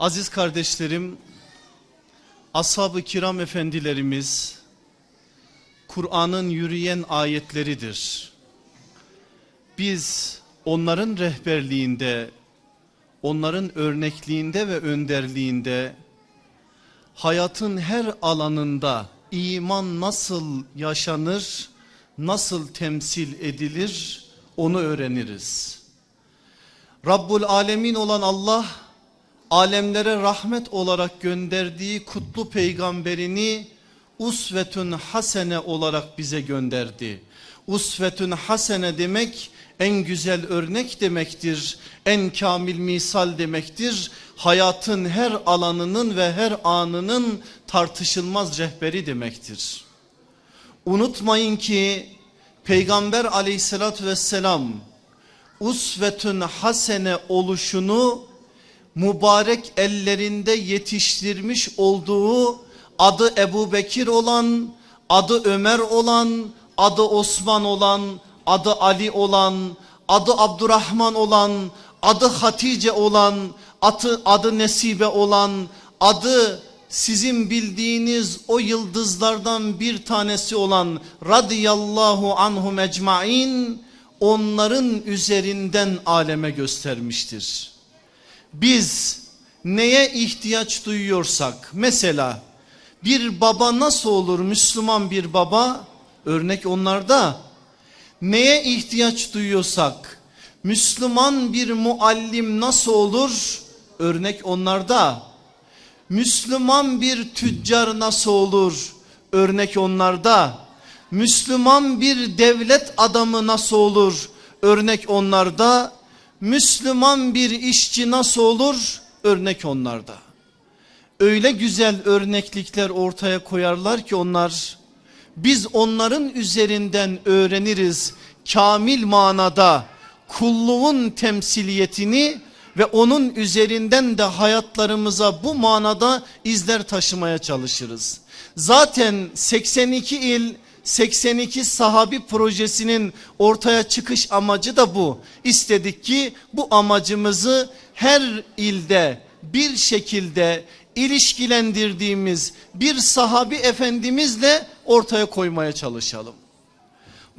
Aziz kardeşlerim, ashab-ı kiram efendilerimiz Kur'an'ın yürüyen ayetleridir. Biz onların rehberliğinde, onların örnekliğinde ve önderliğinde hayatın her alanında iman nasıl yaşanır, nasıl temsil edilir onu öğreniriz. Rabbul Alemin olan Allah alemlere rahmet olarak gönderdiği kutlu peygamberini usvetün hasene olarak bize gönderdi. Usvetün hasene demek en güzel örnek demektir. En kamil misal demektir. Hayatın her alanının ve her anının tartışılmaz rehberi demektir. Unutmayın ki Peygamber aleyhissalatü vesselam usvetün hasene oluşunu mübarek ellerinde yetiştirmiş olduğu adı Ebu Bekir olan, adı Ömer olan, adı Osman olan, adı Ali olan, adı Abdurrahman olan, adı Hatice olan, adı, adı Nesibe olan, adı sizin bildiğiniz o yıldızlardan bir tanesi olan radıyallahu anhum ecmain onların üzerinden aleme göstermiştir. Biz neye ihtiyaç duyuyorsak mesela bir baba nasıl olur Müslüman bir baba? Örnek onlarda neye ihtiyaç duyuyorsak Müslüman bir muallim nasıl olur? Örnek onlarda Müslüman bir tüccar nasıl olur? Örnek onlarda Müslüman bir devlet adamı nasıl olur? Örnek onlarda Müslüman bir işçi nasıl olur örnek onlarda öyle güzel örneklikler ortaya koyarlar ki onlar biz onların üzerinden öğreniriz kamil manada kulluğun temsiliyetini ve onun üzerinden de hayatlarımıza bu manada izler taşımaya çalışırız. Zaten 82 il 82 sahabi projesinin ortaya çıkış amacı da bu. İstedik ki bu amacımızı her ilde bir şekilde ilişkilendirdiğimiz bir sahabi efendimizle ortaya koymaya çalışalım.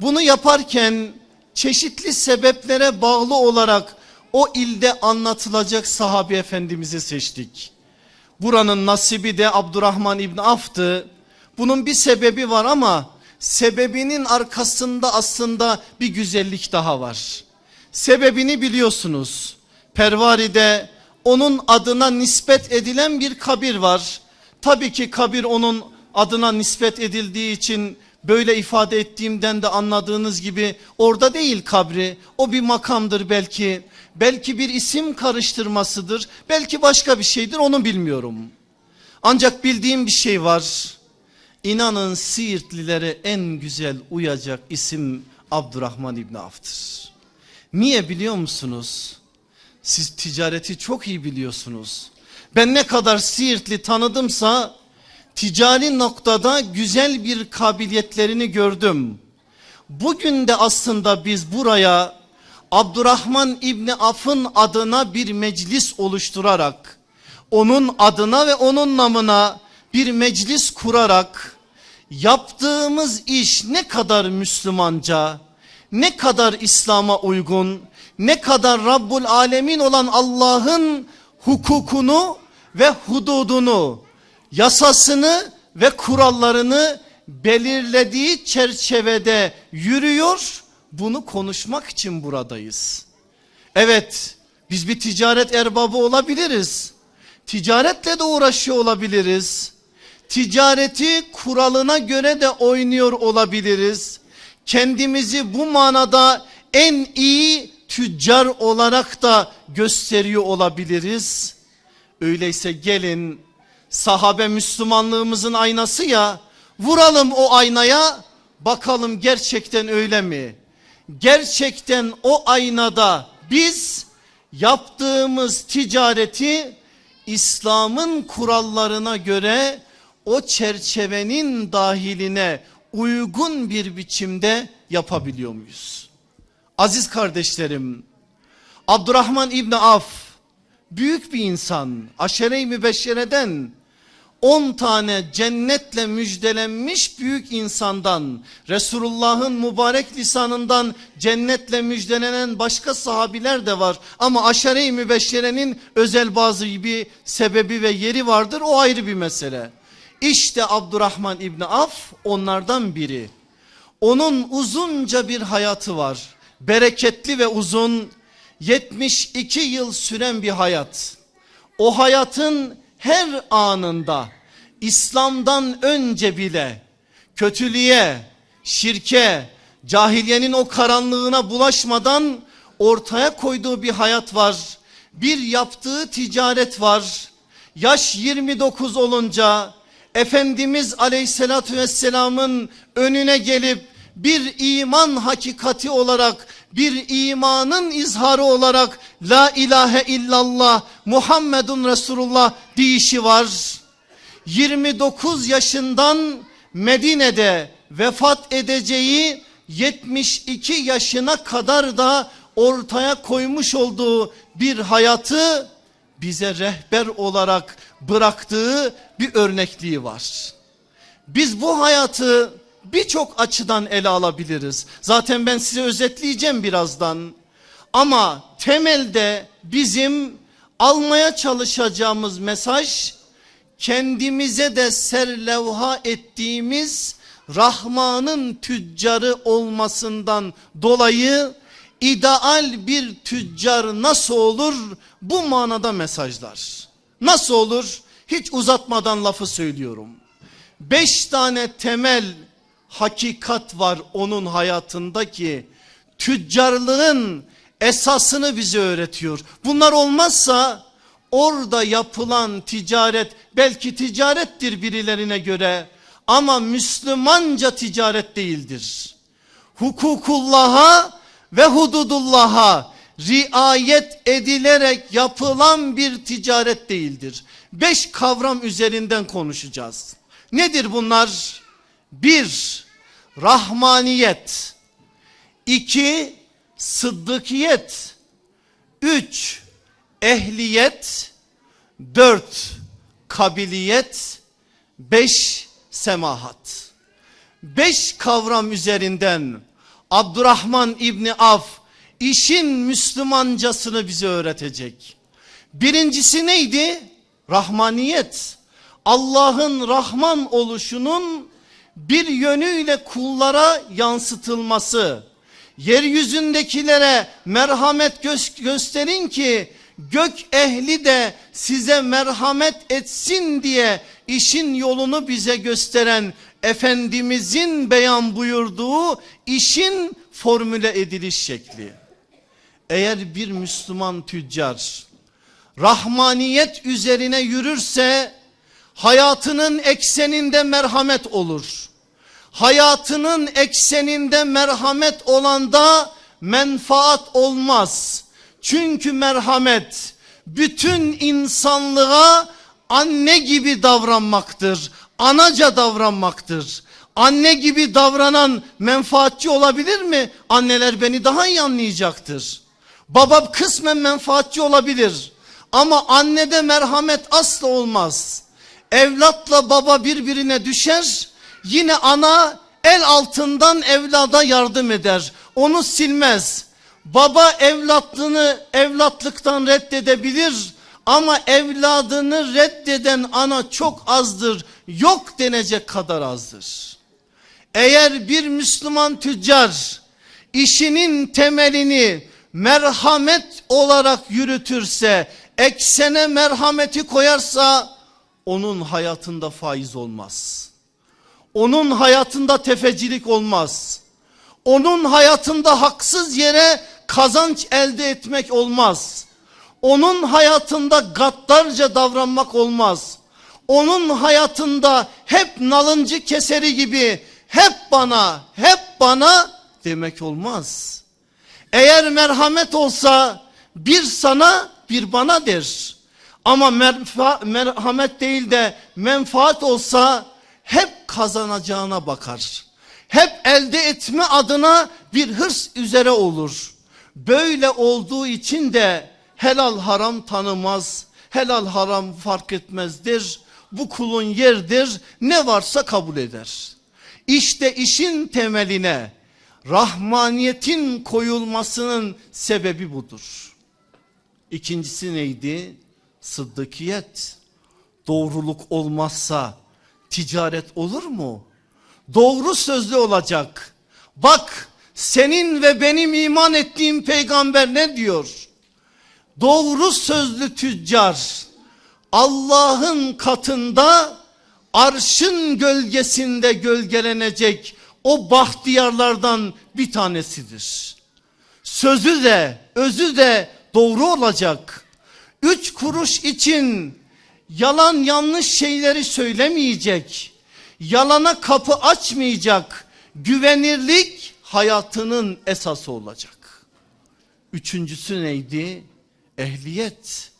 Bunu yaparken çeşitli sebeplere bağlı olarak o ilde anlatılacak sahabi efendimizi seçtik. Buranın nasibi de Abdurrahman İbni Af'tı. Bunun bir sebebi var ama sebebinin arkasında aslında bir güzellik daha var. Sebebini biliyorsunuz. Pervari'de onun adına nispet edilen bir kabir var. Tabii ki kabir onun adına nispet edildiği için böyle ifade ettiğimden de anladığınız gibi orada değil kabri. O bir makamdır belki. Belki bir isim karıştırmasıdır. Belki başka bir şeydir onu bilmiyorum. Ancak bildiğim bir şey var. İnanın Siirtlilere en güzel uyacak isim Abdurrahman İbni Avf'tır. Niye biliyor musunuz? Siz ticareti çok iyi biliyorsunuz. Ben ne kadar Siirtli tanıdımsa ticari noktada güzel bir kabiliyetlerini gördüm. Bugün de aslında biz buraya Abdurrahman İbni Af'ın adına bir meclis oluşturarak onun adına ve onun namına bir meclis kurarak yaptığımız iş ne kadar Müslümanca, ne kadar İslam'a uygun, ne kadar Rabbul Alemin olan Allah'ın hukukunu ve hududunu, yasasını ve kurallarını belirlediği çerçevede yürüyor. Bunu konuşmak için buradayız. Evet biz bir ticaret erbabı olabiliriz. Ticaretle de uğraşıyor olabiliriz. Ticareti kuralına göre de oynuyor olabiliriz. Kendimizi bu manada en iyi tüccar olarak da gösteriyor olabiliriz. Öyleyse gelin sahabe Müslümanlığımızın aynası ya vuralım o aynaya bakalım gerçekten öyle mi? Gerçekten o aynada biz yaptığımız ticareti İslam'ın kurallarına göre o çerçevenin dahiline uygun bir biçimde yapabiliyor muyuz? Aziz kardeşlerim Abdurrahman İbni Af büyük bir insan aşere-i mübeşşereden 10 tane cennetle müjdelenmiş büyük insandan Resulullah'ın mübarek lisanından cennetle müjdelenen başka sahabiler de var. Ama aşere-i mübeşşerenin özel bazı bir sebebi ve yeri vardır o ayrı bir mesele. İşte Abdurrahman İbni Af onlardan biri. Onun uzunca bir hayatı var. Bereketli ve uzun 72 yıl süren bir hayat. O hayatın her anında İslam'dan önce bile kötülüğe, şirke, cahiliyenin o karanlığına bulaşmadan ortaya koyduğu bir hayat var. Bir yaptığı ticaret var. Yaş 29 olunca Efendimiz aleyhissalatü vesselamın önüne gelip bir iman hakikati olarak bir imanın izharı olarak la ilahe illallah Muhammedun Resulullah deyişi var. 29 yaşından Medine'de vefat edeceği 72 yaşına kadar da ortaya koymuş olduğu bir hayatı bize rehber olarak bıraktığı bir örnekliği var. Biz bu hayatı birçok açıdan ele alabiliriz. Zaten ben size özetleyeceğim birazdan. Ama temelde bizim almaya çalışacağımız mesaj kendimize de serlevha ettiğimiz Rahman'ın tüccarı olmasından dolayı ideal bir tüccar nasıl olur bu manada mesajlar. Nasıl olur hiç uzatmadan lafı söylüyorum. Beş tane temel hakikat var onun hayatındaki tüccarlığın esasını bize öğretiyor. Bunlar olmazsa orada yapılan ticaret belki ticarettir birilerine göre ama Müslümanca ticaret değildir. Hukukullah'a ve hududullah'a riayet edilerek yapılan bir ticaret değildir. Beş kavram üzerinden konuşacağız. Nedir bunlar? Bir, rahmaniyet. iki sıddıkiyet. Üç, ehliyet. Dört, kabiliyet. Beş, semahat. Beş kavram üzerinden Abdurrahman İbni Af işin Müslümancasını bize öğretecek. Birincisi neydi? Rahmaniyet. Allah'ın Rahman oluşunun bir yönüyle kullara yansıtılması. Yeryüzündekilere merhamet gö gösterin ki gök ehli de size merhamet etsin diye işin yolunu bize gösteren Efendimizin beyan buyurduğu işin formüle ediliş şekli. Eğer bir Müslüman tüccar rahmaniyet üzerine yürürse hayatının ekseninde merhamet olur. Hayatının ekseninde merhamet olanda menfaat olmaz. Çünkü merhamet bütün insanlığa anne gibi davranmaktır. Anaca davranmaktır. Anne gibi davranan menfaatçi olabilir mi? Anneler beni daha iyi anlayacaktır. Baba kısmen menfaatçi olabilir. Ama annede merhamet asla olmaz. Evlatla baba birbirine düşer. Yine ana el altından evlada yardım eder. Onu silmez. Baba evlatlığını evlatlıktan reddedebilir ama evladını reddeden ana çok azdır. Yok denecek kadar azdır. Eğer bir Müslüman tüccar işinin temelini merhamet olarak yürütürse, eksene merhameti koyarsa onun hayatında faiz olmaz. Onun hayatında tefecilik olmaz. Onun hayatında haksız yere kazanç elde etmek olmaz. Onun hayatında gaddarca davranmak olmaz. Onun hayatında hep nalıncı keseri gibi hep bana hep bana demek olmaz. Eğer merhamet olsa bir sana bir bana der. Ama merhamet değil de menfaat olsa hep kazanacağına bakar. Hep elde etme adına bir hırs üzere olur. Böyle olduğu için de helal haram tanımaz. Helal haram fark etmezdir. Bu kulun yerdir. Ne varsa kabul eder. İşte işin temeline rahmaniyetin koyulmasının sebebi budur. İkincisi neydi? Sıddıkiyet. Doğruluk olmazsa ticaret olur mu? Doğru sözlü olacak. Bak senin ve benim iman ettiğim peygamber ne diyor? Doğru sözlü tüccar Allah'ın katında arşın gölgesinde gölgelenecek o bahtiyarlardan bir tanesidir. Sözü de özü de doğru olacak. Üç kuruş için yalan yanlış şeyleri söylemeyecek. Yalana kapı açmayacak. Güvenirlik hayatının esası olacak. Üçüncüsü neydi? Ehliyet.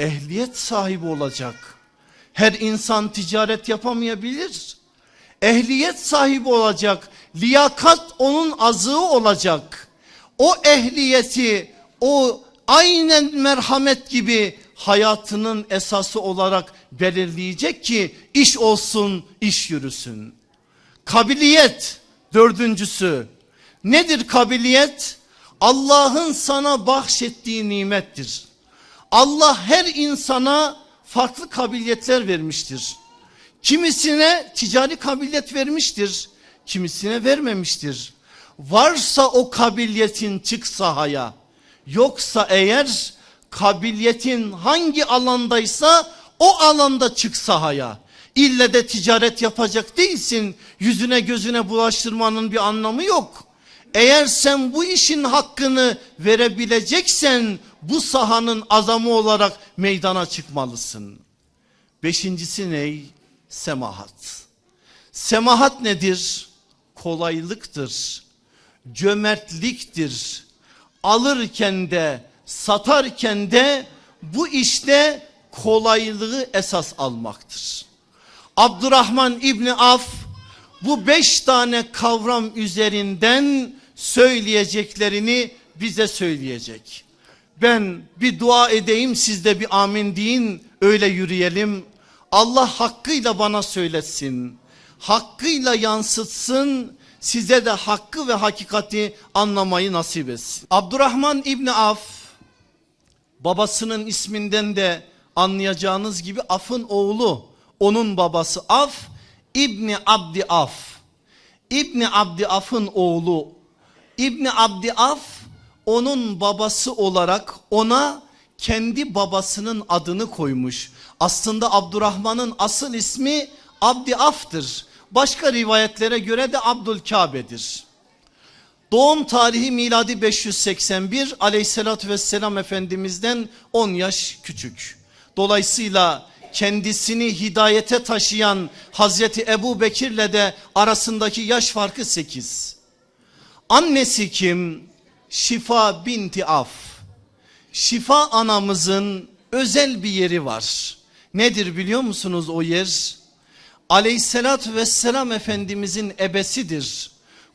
Ehliyet sahibi olacak. Her insan ticaret yapamayabilir. Ehliyet sahibi olacak. Liyakat onun azığı olacak. O ehliyeti o aynen merhamet gibi hayatının esası olarak belirleyecek ki iş olsun iş yürüsün. Kabiliyet dördüncüsü nedir kabiliyet? Allah'ın sana bahşettiği nimettir. Allah her insana farklı kabiliyetler vermiştir. Kimisine ticari kabiliyet vermiştir. Kimisine vermemiştir. Varsa o kabiliyetin çık sahaya. Yoksa eğer kabiliyetin hangi alandaysa o alanda çık sahaya. İlle de ticaret yapacak değilsin. Yüzüne gözüne bulaştırmanın bir anlamı yok. Eğer sen bu işin hakkını verebileceksen bu sahanın azamı olarak meydana çıkmalısın. Beşincisi ney? Semahat. Semahat nedir? Kolaylıktır. Cömertliktir. Alırken de satarken de bu işte kolaylığı esas almaktır. Abdurrahman İbni Af bu beş tane kavram üzerinden söyleyeceklerini bize söyleyecek. Ben bir dua edeyim siz de bir amin deyin öyle yürüyelim. Allah hakkıyla bana söylesin. Hakkıyla yansıtsın size de hakkı ve hakikati anlamayı nasip etsin. Abdurrahman İbni Af babasının isminden de anlayacağınız gibi Af'ın oğlu onun babası Af İbni Abdi Af İbni Abdi Af'ın oğlu İbni Abdi Af onun babası olarak ona kendi babasının adını koymuş. Aslında Abdurrahman'ın asıl ismi Abdi Af'tır. Başka rivayetlere göre de Abdülkabe'dir. Doğum tarihi miladi 581 aleyhissalatü vesselam efendimizden 10 yaş küçük. Dolayısıyla kendisini hidayete taşıyan Hazreti Ebu Bekir'le de arasındaki yaş farkı 8. Annesi kim? Şifa binti Af. Şifa anamızın özel bir yeri var. Nedir biliyor musunuz o yer? Aleyhissalatü vesselam efendimizin ebesidir.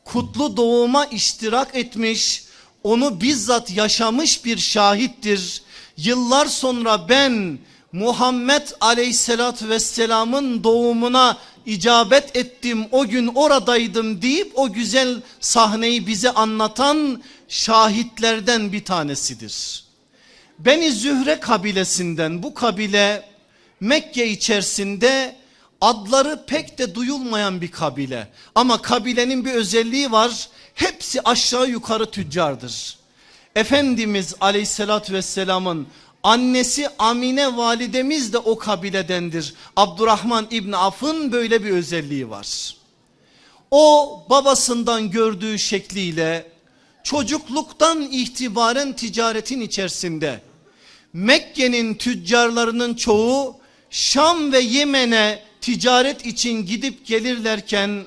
Kutlu doğuma iştirak etmiş, onu bizzat yaşamış bir şahittir. Yıllar sonra ben Muhammed aleyhissalatü vesselamın doğumuna icabet ettim o gün oradaydım deyip o güzel sahneyi bize anlatan şahitlerden bir tanesidir. Beni Zühre kabilesinden bu kabile Mekke içerisinde adları pek de duyulmayan bir kabile. Ama kabilenin bir özelliği var hepsi aşağı yukarı tüccardır. Efendimiz aleyhissalatü vesselamın Annesi Amine validemiz de o kabiledendir. Abdurrahman İbni Af'ın böyle bir özelliği var. O babasından gördüğü şekliyle çocukluktan itibaren ticaretin içerisinde Mekke'nin tüccarlarının çoğu Şam ve Yemen'e ticaret için gidip gelirlerken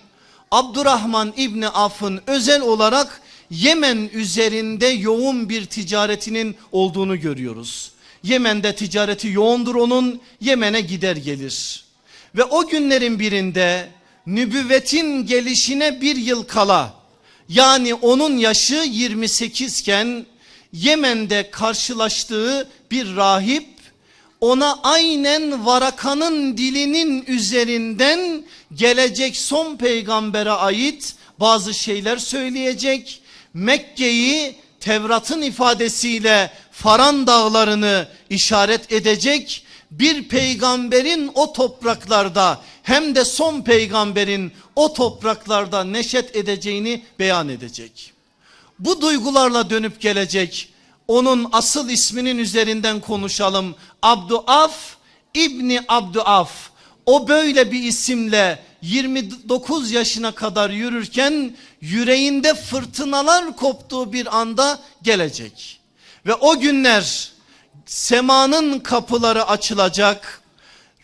Abdurrahman İbni Af'ın özel olarak Yemen üzerinde yoğun bir ticaretinin olduğunu görüyoruz. Yemen'de ticareti yoğundur onun Yemen'e gider gelir. Ve o günlerin birinde nübüvvetin gelişine bir yıl kala yani onun yaşı 28 iken Yemen'de karşılaştığı bir rahip ona aynen Varaka'nın dilinin üzerinden gelecek son peygambere ait bazı şeyler söyleyecek. Mekke'yi Tevrat'ın ifadesiyle Faran dağlarını işaret edecek bir peygamberin o topraklarda hem de son peygamberin o topraklarda neşet edeceğini beyan edecek. Bu duygularla dönüp gelecek onun asıl isminin üzerinden konuşalım. Abduaf İbni Abduaf o böyle bir isimle 29 yaşına kadar yürürken yüreğinde fırtınalar koptuğu bir anda gelecek. Ve o günler semanın kapıları açılacak.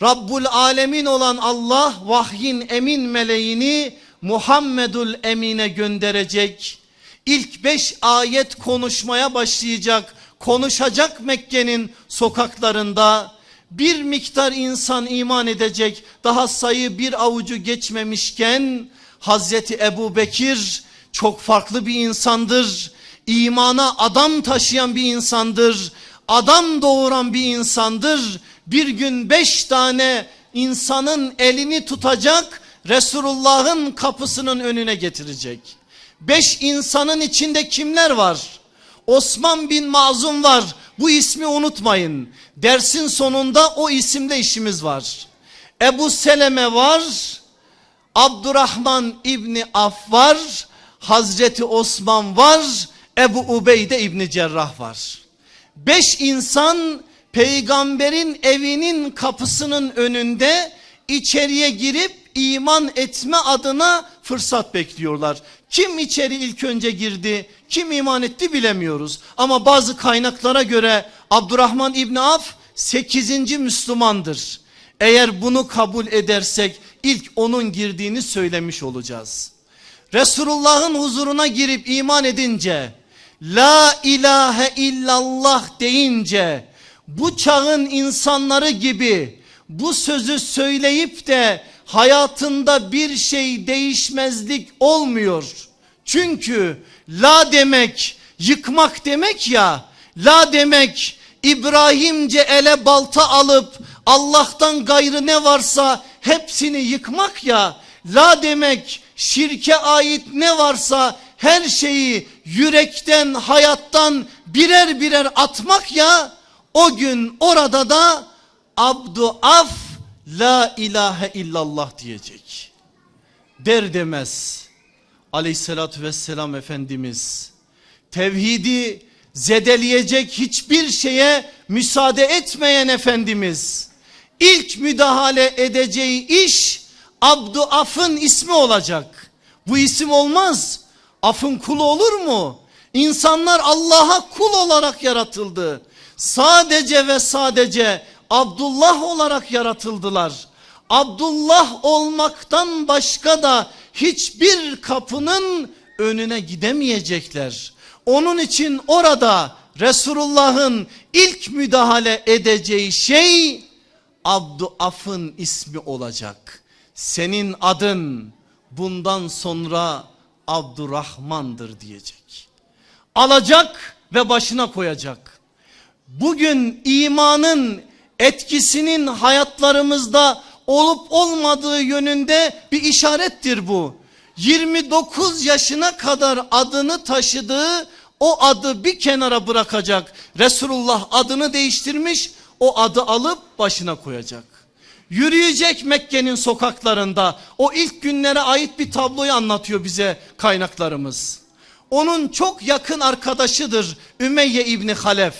Rabbul alemin olan Allah vahyin emin meleğini Muhammedul Emine gönderecek. İlk beş ayet konuşmaya başlayacak. Konuşacak Mekke'nin sokaklarında. Bir miktar insan iman edecek. Daha sayı bir avucu geçmemişken Hazreti Ebu Bekir çok farklı bir insandır. İmana adam taşıyan bir insandır. Adam doğuran bir insandır. Bir gün beş tane insanın elini tutacak Resulullah'ın kapısının önüne getirecek. Beş insanın içinde kimler var? Osman bin Mazum var. Bu ismi unutmayın. Dersin sonunda o isimde işimiz var. Ebu Seleme var. Abdurrahman İbni Af var. Hazreti Osman var. Ebu Ubeyde İbni Cerrah var. Beş insan peygamberin evinin kapısının önünde içeriye girip iman etme adına fırsat bekliyorlar. Kim içeri ilk önce girdi, kim iman etti bilemiyoruz. Ama bazı kaynaklara göre Abdurrahman İbni Af 8. Müslümandır. Eğer bunu kabul edersek ilk onun girdiğini söylemiş olacağız. Resulullah'ın huzuruna girip iman edince La ilahe illallah deyince bu çağın insanları gibi bu sözü söyleyip de hayatında bir şey değişmezlik olmuyor. Çünkü la demek yıkmak demek ya la demek İbrahimce ele balta alıp Allah'tan gayrı ne varsa hepsini yıkmak ya la demek şirke ait ne varsa her şeyi yürekten hayattan birer birer atmak ya o gün orada da abdu af la ilahe illallah diyecek. Der demez aleyhissalatü vesselam Efendimiz tevhidi zedeleyecek hiçbir şeye müsaade etmeyen Efendimiz ilk müdahale edeceği iş Abdu Af'ın ismi olacak. Bu isim olmaz. Af'ın kulu olur mu? İnsanlar Allah'a kul olarak yaratıldı. Sadece ve sadece Abdullah olarak yaratıldılar. Abdullah olmaktan başka da hiçbir kapının önüne gidemeyecekler. Onun için orada Resulullah'ın ilk müdahale edeceği şey Abduaf'ın ismi olacak. Senin adın bundan sonra Abdurrahman'dır diyecek. Alacak ve başına koyacak. Bugün imanın etkisinin hayatlarımızda olup olmadığı yönünde bir işarettir bu. 29 yaşına kadar adını taşıdığı o adı bir kenara bırakacak. Resulullah adını değiştirmiş o adı alıp başına koyacak. Yürüyecek Mekke'nin sokaklarında o ilk günlere ait bir tabloyu anlatıyor bize kaynaklarımız. Onun çok yakın arkadaşıdır Ümeyye İbni Halef.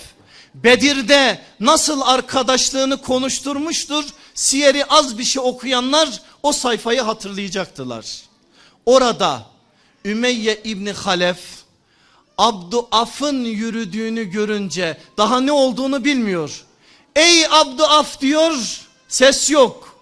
Bedir'de nasıl arkadaşlığını konuşturmuştur. Siyeri az bir şey okuyanlar o sayfayı hatırlayacaktılar. Orada Ümeyye İbni Halef Abduaf'ın yürüdüğünü görünce daha ne olduğunu bilmiyor. Ey Abduaf diyor ses yok.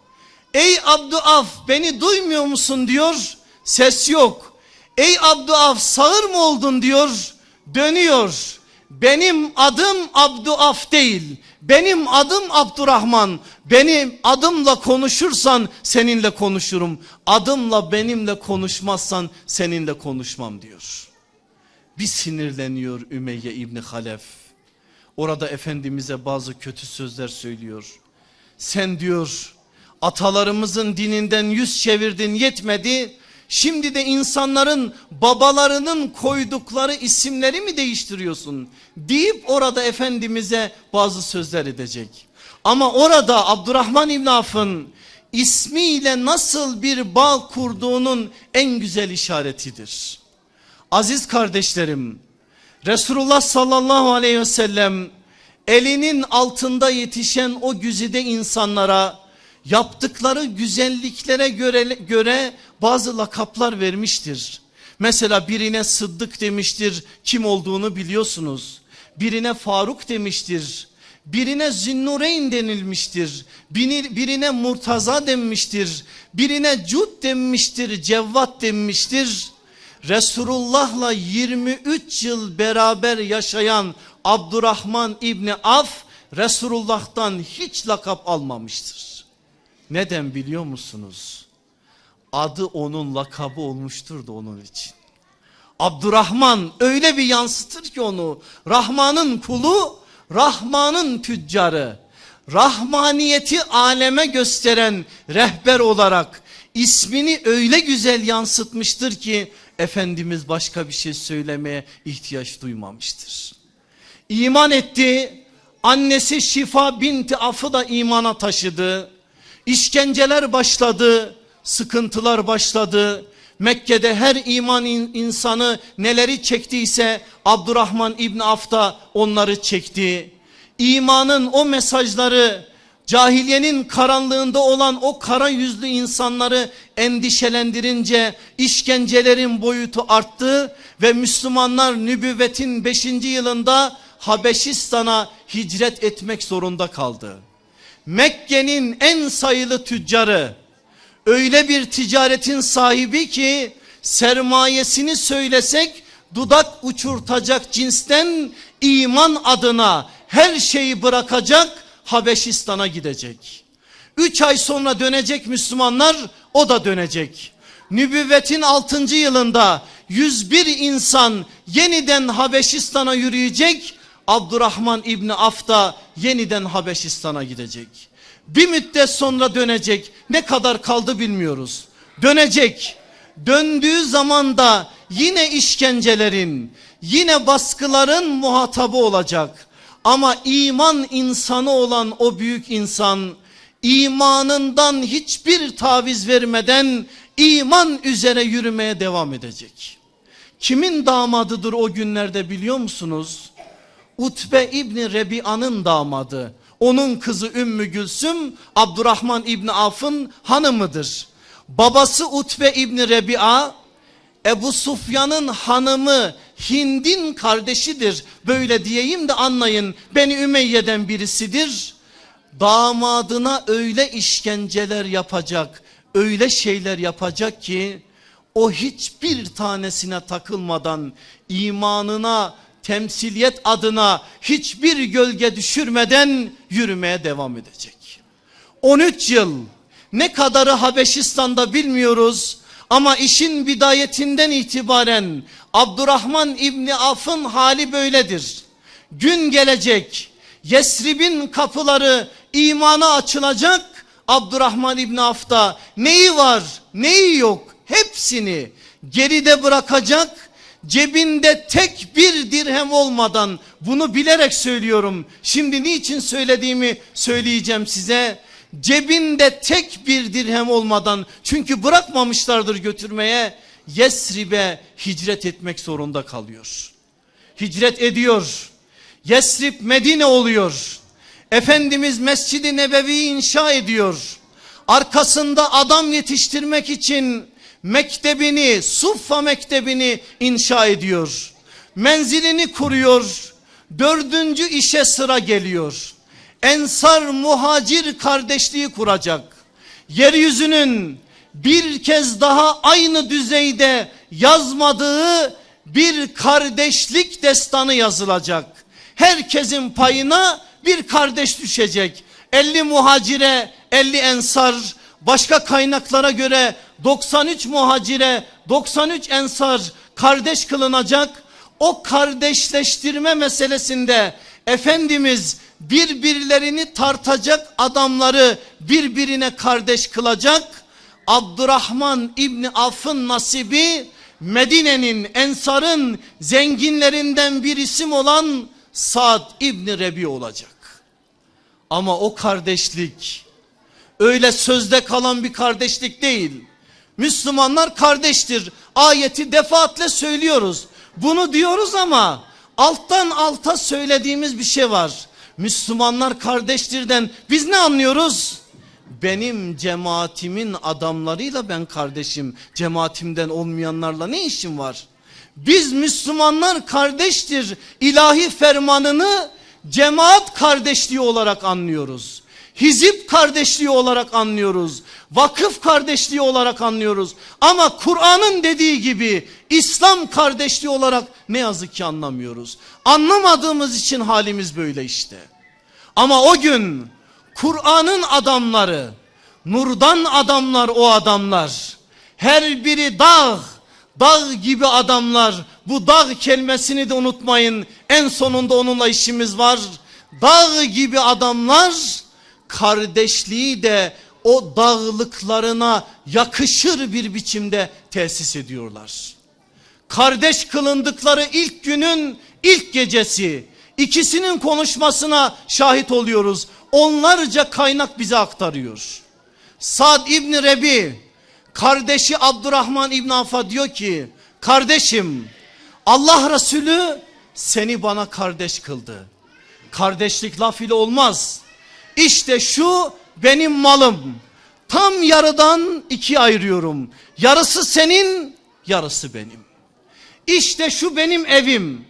Ey Abduaf beni duymuyor musun diyor ses yok. Ey Abduaf sağır mı oldun diyor dönüyor. Benim adım Abduaf değil. Benim adım Abdurrahman. Benim adımla konuşursan seninle konuşurum. Adımla benimle konuşmazsan seninle konuşmam diyor. bir sinirleniyor Ümeyye İbni Halef. Orada Efendimiz'e bazı kötü sözler söylüyor. Sen diyor atalarımızın dininden yüz çevirdin yetmedi. Şimdi de insanların babalarının koydukları isimleri mi değiştiriyorsun? Deyip orada Efendimiz'e bazı sözler edecek. Ama orada Abdurrahman İbn Af'ın ismiyle nasıl bir bağ kurduğunun en güzel işaretidir. Aziz kardeşlerim Resulullah sallallahu aleyhi ve sellem elinin altında yetişen o güzide insanlara yaptıkları güzelliklere göre, göre bazı lakaplar vermiştir. Mesela birine Sıddık demiştir kim olduğunu biliyorsunuz. Birine Faruk demiştir. Birine Zünnureyn denilmiştir. Birine Murtaza denmiştir. Birine Cud denmiştir. Cevvat denmiştir. Resulullah'la 23 yıl beraber yaşayan Abdurrahman İbni Af Resulullah'tan hiç lakap almamıştır. Neden biliyor musunuz? Adı onun lakabı olmuştur da onun için. Abdurrahman öyle bir yansıtır ki onu Rahman'ın kulu, Rahman'ın tüccarı. Rahmaniyeti aleme gösteren rehber olarak ismini öyle güzel yansıtmıştır ki Efendimiz başka bir şey söylemeye ihtiyaç duymamıştır. İman etti. Annesi Şifa binti Af'ı da imana taşıdı. İşkenceler başladı. Sıkıntılar başladı. Mekke'de her iman insanı neleri çektiyse Abdurrahman İbni Af da onları çekti. İmanın o mesajları Cahiliyenin karanlığında olan o kara yüzlü insanları endişelendirince işkencelerin boyutu arttı ve Müslümanlar nübüvvetin 5. yılında Habeşistan'a hicret etmek zorunda kaldı. Mekke'nin en sayılı tüccarı öyle bir ticaretin sahibi ki sermayesini söylesek dudak uçurtacak cinsten iman adına her şeyi bırakacak Habeşistan'a gidecek. Üç ay sonra dönecek Müslümanlar o da dönecek. Nübüvvetin altıncı yılında 101 insan yeniden Habeşistan'a yürüyecek. Abdurrahman İbni Af da yeniden Habeşistan'a gidecek. Bir müddet sonra dönecek. Ne kadar kaldı bilmiyoruz. Dönecek. Döndüğü zaman da yine işkencelerin, yine baskıların muhatabı olacak. Ama iman insanı olan o büyük insan imanından hiçbir taviz vermeden iman üzere yürümeye devam edecek. Kimin damadıdır o günlerde biliyor musunuz? Utbe İbni Rebi'anın damadı. Onun kızı Ümmü Gülsüm Abdurrahman İbni Af'ın hanımıdır. Babası Utbe İbni Rebi'a Ebu Sufyan'ın hanımı Hind'in kardeşidir. Böyle diyeyim de anlayın. Beni Ümeyye'den birisidir. Damadına öyle işkenceler yapacak, öyle şeyler yapacak ki o hiçbir tanesine takılmadan imanına, temsiliyet adına hiçbir gölge düşürmeden yürümeye devam edecek. 13 yıl ne kadarı Habeşistan'da bilmiyoruz ama işin bidayetinden itibaren Abdurrahman İbni Af'ın hali böyledir. Gün gelecek Yesrib'in kapıları imana açılacak. Abdurrahman İbni Af'ta neyi var neyi yok hepsini geride bırakacak. Cebinde tek bir dirhem olmadan bunu bilerek söylüyorum. Şimdi niçin söylediğimi söyleyeceğim size cebinde tek bir dirhem olmadan çünkü bırakmamışlardır götürmeye Yesrib'e hicret etmek zorunda kalıyor. Hicret ediyor. Yesrib Medine oluyor. Efendimiz Mescid-i Nebevi inşa ediyor. Arkasında adam yetiştirmek için mektebini, Suffa mektebini inşa ediyor. Menzilini kuruyor. Dördüncü işe sıra geliyor. Ensar muhacir kardeşliği kuracak. Yeryüzünün bir kez daha aynı düzeyde yazmadığı bir kardeşlik destanı yazılacak. Herkesin payına bir kardeş düşecek. 50 muhacire 50 ensar başka kaynaklara göre 93 muhacire 93 ensar kardeş kılınacak. o kardeşleştirme meselesinde Efendimiz birbirlerini tartacak adamları birbirine kardeş kılacak. Abdurrahman İbni Avf'ın nasibi Medine'nin ensarın zenginlerinden bir isim olan Sad İbni Rebi olacak. Ama o kardeşlik öyle sözde kalan bir kardeşlik değil. Müslümanlar kardeştir. Ayeti defaatle söylüyoruz. Bunu diyoruz ama alttan alta söylediğimiz bir şey var. Müslümanlar kardeştirden biz ne anlıyoruz? Benim cemaatimin adamlarıyla ben kardeşim. Cemaatimden olmayanlarla ne işim var? Biz Müslümanlar kardeştir. ilahi fermanını cemaat kardeşliği olarak anlıyoruz. Hizip kardeşliği olarak anlıyoruz. Vakıf kardeşliği olarak anlıyoruz. Ama Kur'an'ın dediği gibi İslam kardeşliği olarak ne yazık ki anlamıyoruz. Anlamadığımız için halimiz böyle işte. Ama o gün Kur'an'ın adamları, nurdan adamlar o adamlar. Her biri dağ, dağ gibi adamlar. Bu dağ kelimesini de unutmayın. En sonunda onunla işimiz var. Dağ gibi adamlar kardeşliği de o dağlıklarına yakışır bir biçimde tesis ediyorlar. Kardeş kılındıkları ilk günün ilk gecesi ikisinin konuşmasına şahit oluyoruz. Onlarca kaynak bize aktarıyor. Sad İbni Rebi kardeşi Abdurrahman İbni Af'a diyor ki kardeşim Allah Resulü seni bana kardeş kıldı. Kardeşlik laf ile olmaz. İşte şu benim malım. Tam yarıdan ikiye ayırıyorum. Yarısı senin, yarısı benim. İşte şu benim evim.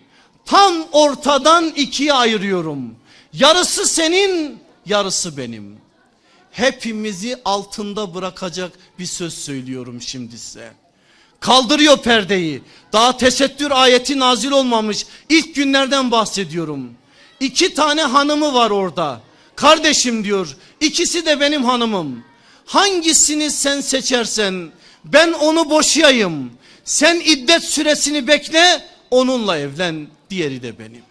Tam ortadan ikiye ayırıyorum. Yarısı senin, yarısı benim. Hepimizi altında bırakacak bir söz söylüyorum şimdi size. Kaldırıyor perdeyi. Daha tesettür ayeti nazil olmamış. İlk günlerden bahsediyorum. İki tane hanımı var orada. Kardeşim diyor ikisi de benim hanımım. Hangisini sen seçersen ben onu boşayayım. Sen iddet süresini bekle onunla evlen diğeri de benim.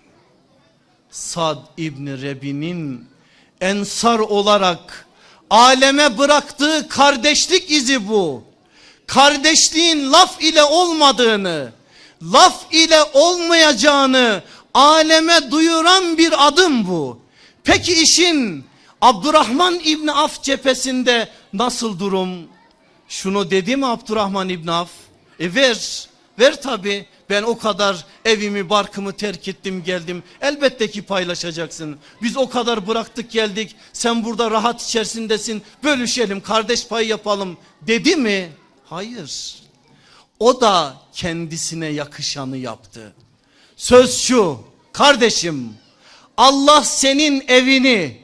Sad İbni Rebi'nin ensar olarak aleme bıraktığı kardeşlik izi bu. Kardeşliğin laf ile olmadığını, laf ile olmayacağını aleme duyuran bir adım bu. Peki işin Abdurrahman İbni Af cephesinde nasıl durum? Şunu dedi mi Abdurrahman İbni Af? E ver, ver tabi. Ben o kadar evimi barkımı terk ettim geldim. Elbette ki paylaşacaksın. Biz o kadar bıraktık geldik. Sen burada rahat içerisindesin. Bölüşelim kardeş payı yapalım dedi mi? Hayır. O da kendisine yakışanı yaptı. Söz şu kardeşim Allah senin evini,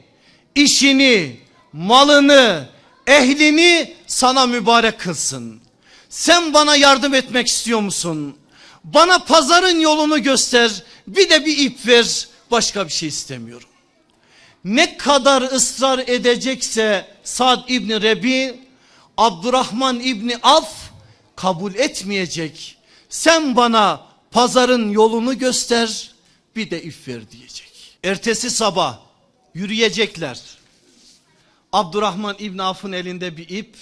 işini, malını, ehlini sana mübarek kılsın. Sen bana yardım etmek istiyor musun? Bana pazarın yolunu göster. Bir de bir ip ver. Başka bir şey istemiyorum. Ne kadar ısrar edecekse Sad İbni Rebi, Abdurrahman İbni Af kabul etmeyecek. Sen bana pazarın yolunu göster. Bir de ip ver diyecek. Ertesi sabah yürüyecekler. Abdurrahman İbni Af'ın elinde bir ip.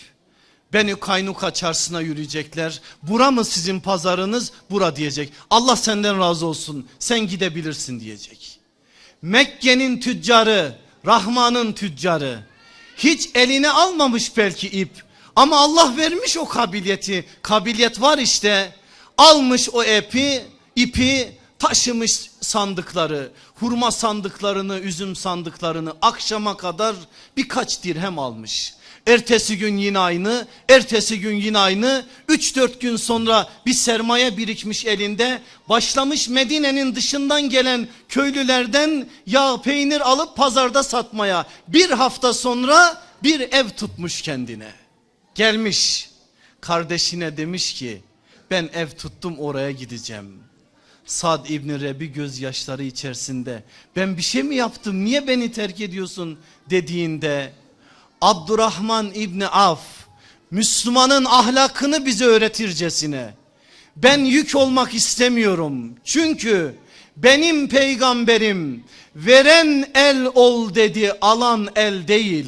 Beni Kaynuka çarşısına yürüyecekler. Bura mı sizin pazarınız? Bura diyecek. Allah senden razı olsun. Sen gidebilirsin diyecek. Mekke'nin tüccarı, Rahman'ın tüccarı. Hiç eline almamış belki ip. Ama Allah vermiş o kabiliyeti. Kabiliyet var işte. Almış o ipi, ipi taşımış sandıkları, hurma sandıklarını, üzüm sandıklarını akşama kadar birkaç dirhem almış. Ertesi gün yine aynı, ertesi gün yine aynı. 3-4 gün sonra bir sermaye birikmiş elinde. Başlamış Medine'nin dışından gelen köylülerden yağ peynir alıp pazarda satmaya. Bir hafta sonra bir ev tutmuş kendine. Gelmiş kardeşine demiş ki ben ev tuttum oraya gideceğim. Sad İbni Rebi gözyaşları içerisinde ben bir şey mi yaptım niye beni terk ediyorsun dediğinde Abdurrahman İbni Af Müslümanın ahlakını bize öğretircesine Ben yük olmak istemiyorum. Çünkü benim peygamberim veren el ol dedi alan el değil.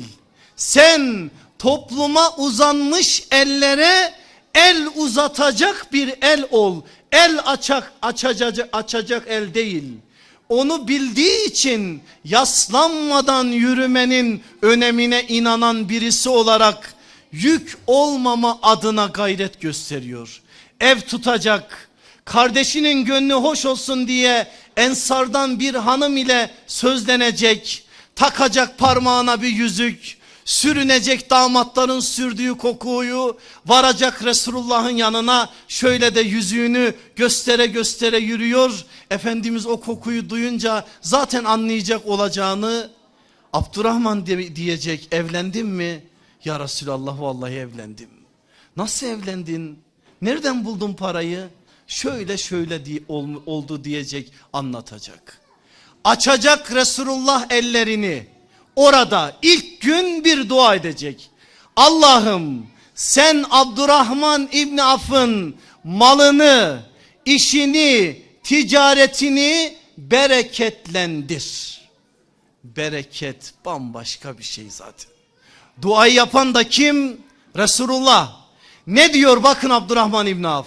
Sen topluma uzanmış ellere el uzatacak bir el ol. El açak açacak açacak el değil. Onu bildiği için yaslanmadan yürümenin önemine inanan birisi olarak yük olmama adına gayret gösteriyor. Ev tutacak, kardeşinin gönlü hoş olsun diye ensardan bir hanım ile sözlenecek, takacak parmağına bir yüzük, sürünecek damatların sürdüğü kokuyu varacak Resulullah'ın yanına şöyle de yüzüğünü göstere göstere yürüyor. Efendimiz o kokuyu duyunca zaten anlayacak olacağını Abdurrahman diyecek evlendin mi? Ya Resulallah vallahi evlendim. Nasıl evlendin? Nereden buldun parayı? Şöyle şöyle diye, oldu diyecek anlatacak. Açacak Resulullah ellerini orada ilk gün bir dua edecek. Allah'ım sen Abdurrahman İbni Af'ın malını, işini, ticaretini bereketlendir. Bereket bambaşka bir şey zaten. Duayı yapan da kim? Resulullah. Ne diyor bakın Abdurrahman İbni Af.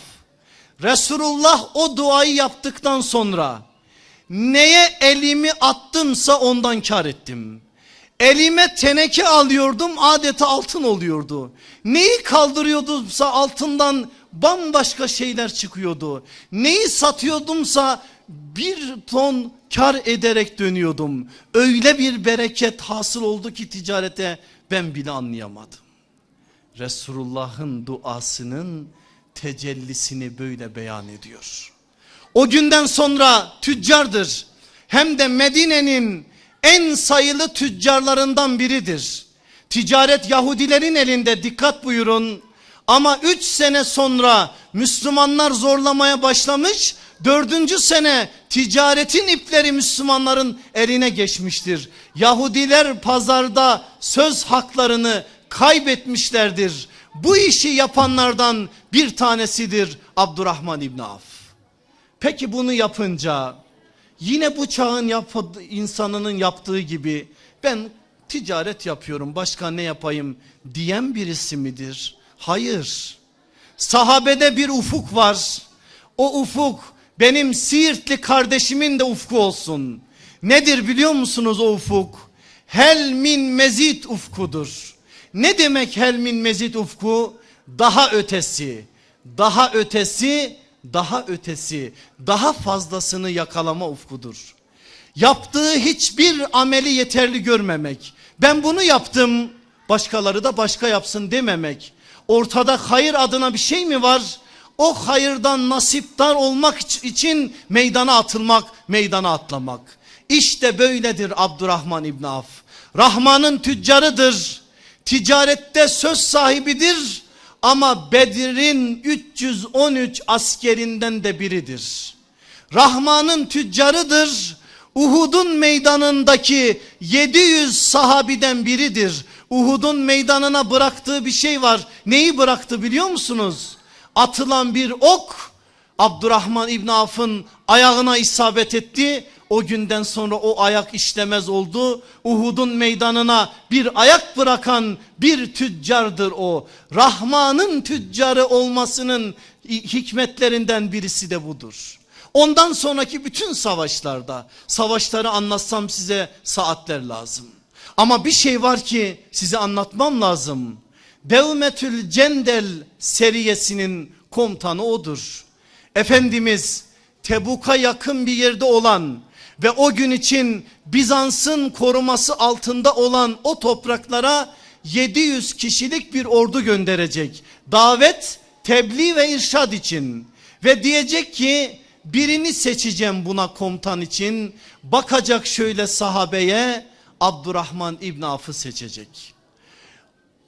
Resulullah o duayı yaptıktan sonra neye elimi attımsa ondan kar ettim. Elime teneke alıyordum adeta altın oluyordu. Neyi kaldırıyordumsa altından bambaşka şeyler çıkıyordu. Neyi satıyordumsa bir ton kar ederek dönüyordum. Öyle bir bereket hasıl oldu ki ticarete ben bile anlayamadım. Resulullah'ın duasının tecellisini böyle beyan ediyor. O günden sonra tüccardır. Hem de Medine'nin en sayılı tüccarlarından biridir. Ticaret Yahudilerin elinde dikkat buyurun. Ama 3 sene sonra Müslümanlar zorlamaya başlamış. Dördüncü sene ticaretin ipleri Müslümanların eline geçmiştir. Yahudiler pazarda söz haklarını kaybetmişlerdir. Bu işi yapanlardan bir tanesidir Abdurrahman İbni Af. Peki bunu yapınca yine bu çağın yap insanının yaptığı gibi ben ticaret yapıyorum başka ne yapayım diyen birisi midir? Hayır. Sahabede bir ufuk var. O ufuk benim Siirtli kardeşimin de ufku olsun. Nedir biliyor musunuz o ufuk? Helmin mezit ufkudur. Ne demek helmin mezit ufku? Daha ötesi, daha ötesi, daha ötesi, daha fazlasını yakalama ufkudur. Yaptığı hiçbir ameli yeterli görmemek. Ben bunu yaptım, başkaları da başka yapsın dememek. Ortada hayır adına bir şey mi var? O hayırdan nasiptar olmak için meydana atılmak, meydana atlamak. İşte böyledir Abdurrahman İbn Af. Rahman'ın tüccarıdır. Ticarette söz sahibidir. Ama Bedir'in 313 askerinden de biridir. Rahman'ın tüccarıdır. Uhud'un meydanındaki 700 sahabiden biridir. Uhud'un meydanına bıraktığı bir şey var. Neyi bıraktı biliyor musunuz? Atılan bir ok Abdurrahman İbn Af'ın ayağına isabet etti. O günden sonra o ayak işlemez oldu. Uhud'un meydanına bir ayak bırakan bir tüccardır o. Rahman'ın tüccarı olmasının hikmetlerinden birisi de budur. Ondan sonraki bütün savaşlarda savaşları anlatsam size saatler lazım. Ama bir şey var ki size anlatmam lazım. Devmetül Cendel seriyesinin komutanı odur. Efendimiz Tebuk'a yakın bir yerde olan ve o gün için Bizans'ın koruması altında olan o topraklara 700 kişilik bir ordu gönderecek. Davet, tebliğ ve irşad için ve diyecek ki birini seçeceğim buna komutan için. Bakacak şöyle sahabeye Abdurrahman İbn Af'ı seçecek.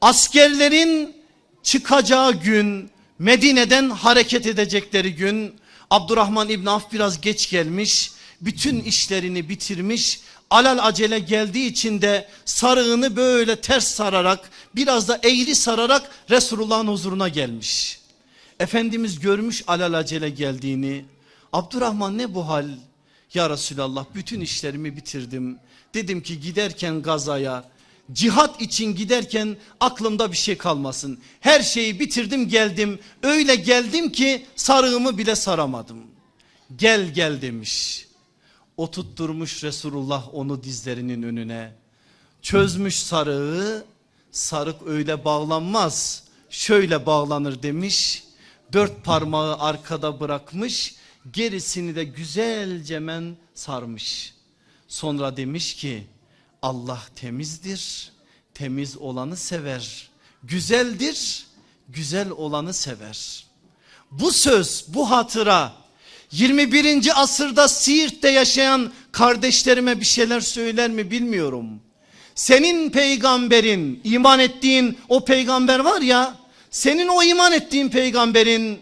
Askerlerin çıkacağı gün Medine'den hareket edecekleri gün Abdurrahman İbn Af biraz geç gelmiş. Bütün işlerini bitirmiş. Alal acele geldiği için de sarığını böyle ters sararak biraz da eğri sararak Resulullah'ın huzuruna gelmiş. Efendimiz görmüş alelacele geldiğini. Abdurrahman ne bu hal? Ya Resulallah bütün işlerimi bitirdim. Dedim ki giderken gazaya cihat için giderken aklımda bir şey kalmasın. Her şeyi bitirdim geldim. Öyle geldim ki sarığımı bile saramadım. Gel gel demiş. Oturtturmuş Resulullah onu dizlerinin önüne. Çözmüş sarığı. Sarık öyle bağlanmaz. Şöyle bağlanır demiş. Dört parmağı arkada bırakmış. Gerisini de güzelce men sarmış. Sonra demiş ki Allah temizdir. Temiz olanı sever. Güzeldir. Güzel olanı sever. Bu söz, bu hatıra 21. asırda Siirt'te yaşayan kardeşlerime bir şeyler söyler mi bilmiyorum. Senin peygamberin, iman ettiğin o peygamber var ya, senin o iman ettiğin peygamberin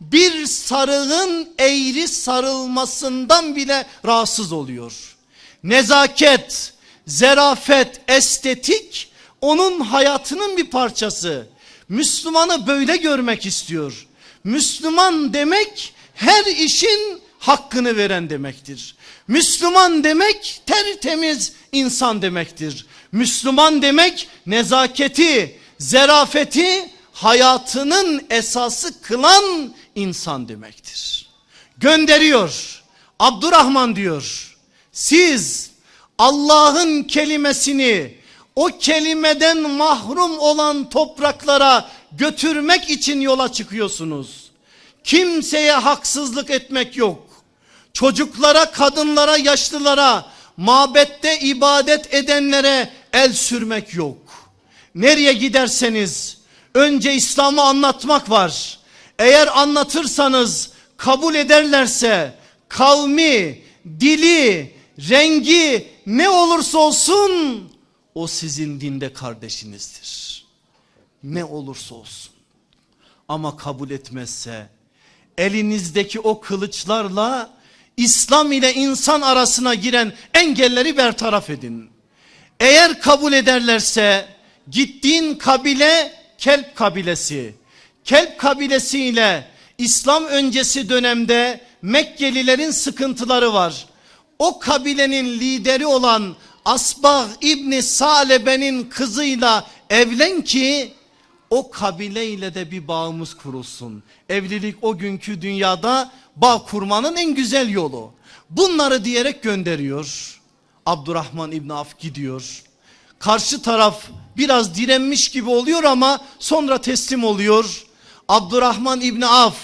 bir sarığın eğri sarılmasından bile rahatsız oluyor. Nezaket, zerafet, estetik onun hayatının bir parçası. Müslümanı böyle görmek istiyor. Müslüman demek her işin hakkını veren demektir. Müslüman demek tertemiz insan demektir. Müslüman demek nezaketi, zerafeti hayatının esası kılan insan demektir. Gönderiyor. Abdurrahman diyor. Siz Allah'ın kelimesini o kelimeden mahrum olan topraklara götürmek için yola çıkıyorsunuz. Kimseye haksızlık etmek yok. Çocuklara, kadınlara, yaşlılara, mabette ibadet edenlere el sürmek yok. Nereye giderseniz önce İslam'ı anlatmak var. Eğer anlatırsanız kabul ederlerse kavmi, dili, rengi ne olursa olsun o sizin dinde kardeşinizdir. Ne olursa olsun. Ama kabul etmezse elinizdeki o kılıçlarla İslam ile insan arasına giren engelleri bertaraf edin. Eğer kabul ederlerse gittiğin kabile Kelp kabilesi. Kelp kabilesiyle İslam öncesi dönemde Mekkelilerin sıkıntıları var. O kabilenin lideri olan Asbah İbni Salebe'nin kızıyla evlen ki o kabileyle de bir bağımız kurulsun. Evlilik o günkü dünyada bağ kurmanın en güzel yolu. Bunları diyerek gönderiyor. Abdurrahman İbni Af gidiyor. Karşı taraf biraz direnmiş gibi oluyor ama sonra teslim oluyor. Abdurrahman İbni Af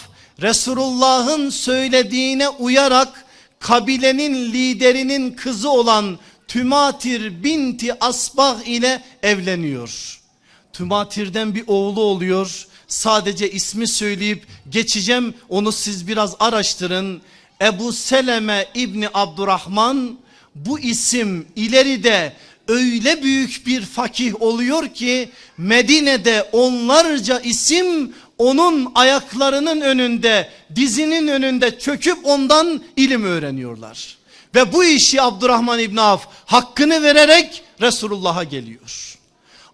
Resulullah'ın söylediğine uyarak kabilenin liderinin kızı olan Tümatir binti Asbah ile evleniyor. Tümatir'den bir oğlu oluyor. Sadece ismi söyleyip geçeceğim onu siz biraz araştırın. Ebu Seleme İbni Abdurrahman bu isim ileride öyle büyük bir fakih oluyor ki Medine'de onlarca isim onun ayaklarının önünde dizinin önünde çöküp ondan ilim öğreniyorlar. Ve bu işi Abdurrahman İbni Avf hakkını vererek Resulullah'a geliyor.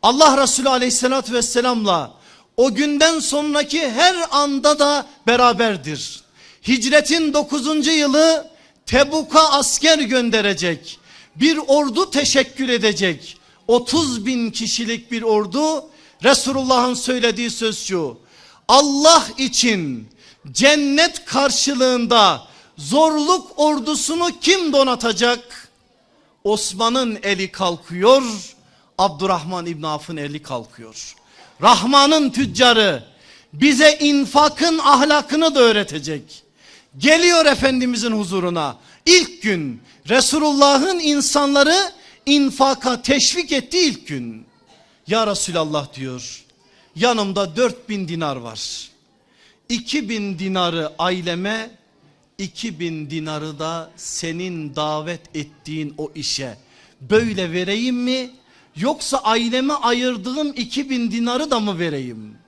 Allah Resulü aleyhissalatü vesselamla o günden sonraki her anda da beraberdir. Hicretin 9. yılı Tebuk'a asker gönderecek. Bir ordu teşekkür edecek. 30 bin kişilik bir ordu Resulullah'ın söylediği söz şu. Allah için cennet karşılığında zorluk ordusunu kim donatacak? Osman'ın eli kalkıyor. Abdurrahman İbn Af'ın eli kalkıyor. Rahman'ın tüccarı bize infakın ahlakını da öğretecek. Geliyor Efendimizin huzuruna. İlk gün Resulullah'ın insanları infaka teşvik ettiği ilk gün. Ya Resulallah diyor yanımda 4000 dinar var. 2000 dinarı aileme 2000 dinarı da senin davet ettiğin o işe böyle vereyim mi yoksa aileme ayırdığım 2000 dinarı da mı vereyim?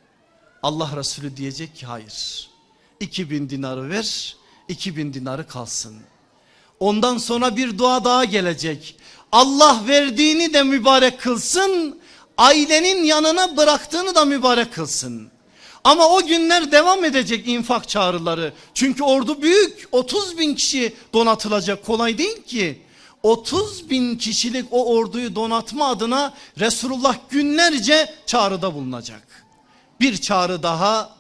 Allah Resulü diyecek ki hayır 2000 dinarı ver 2000 dinarı kalsın. Ondan sonra bir dua daha gelecek. Allah verdiğini de mübarek kılsın ailenin yanına bıraktığını da mübarek kılsın. Ama o günler devam edecek infak çağrıları. Çünkü ordu büyük 30 bin kişi donatılacak kolay değil ki. 30 bin kişilik o orduyu donatma adına Resulullah günlerce çağrıda bulunacak. Bir çağrı daha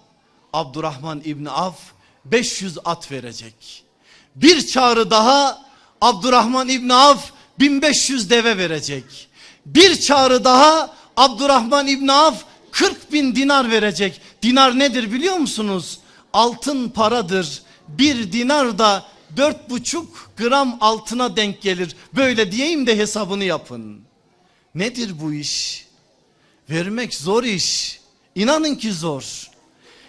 Abdurrahman İbni Af 500 at verecek. Bir çağrı daha Abdurrahman İbni Af 1500 deve verecek. Bir çağrı daha Abdurrahman İbni Af 40 bin dinar verecek. Dinar nedir biliyor musunuz? Altın paradır. Bir dinar da dört buçuk gram altına denk gelir. Böyle diyeyim de hesabını yapın. Nedir bu iş? Vermek zor iş. İnanın ki zor.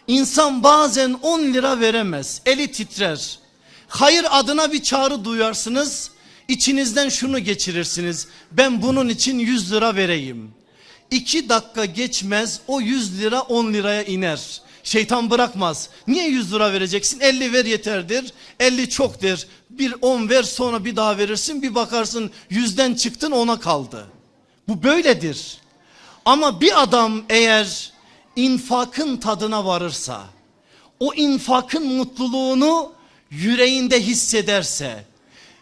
İnsan bazen 10 lira veremez. Eli titrer. Hayır adına bir çağrı duyarsınız. İçinizden şunu geçirirsiniz. Ben bunun için 100 lira vereyim. 2 dakika geçmez o 100 lira 10 liraya iner. Şeytan bırakmaz. Niye 100 lira vereceksin? 50 ver yeterdir. 50 çoktur. Bir 10 ver sonra bir daha verirsin. Bir bakarsın yüzden çıktın ona kaldı. Bu böyledir. Ama bir adam eğer infakın tadına varırsa, o infakın mutluluğunu yüreğinde hissederse,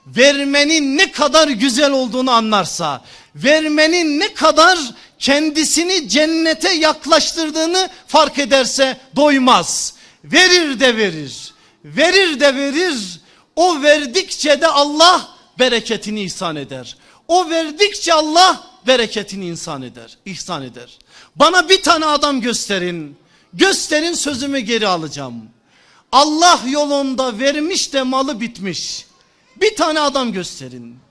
vermenin ne kadar güzel olduğunu anlarsa, vermenin ne kadar kendisini cennete yaklaştırdığını fark ederse doymaz. Verir de verir, verir de verir. O verdikçe de Allah bereketini ihsan eder. O verdikçe Allah bereketini insan eder, ihsan eder. Bana bir tane adam gösterin. Gösterin sözümü geri alacağım. Allah yolunda vermiş de malı bitmiş. Bir tane adam gösterin.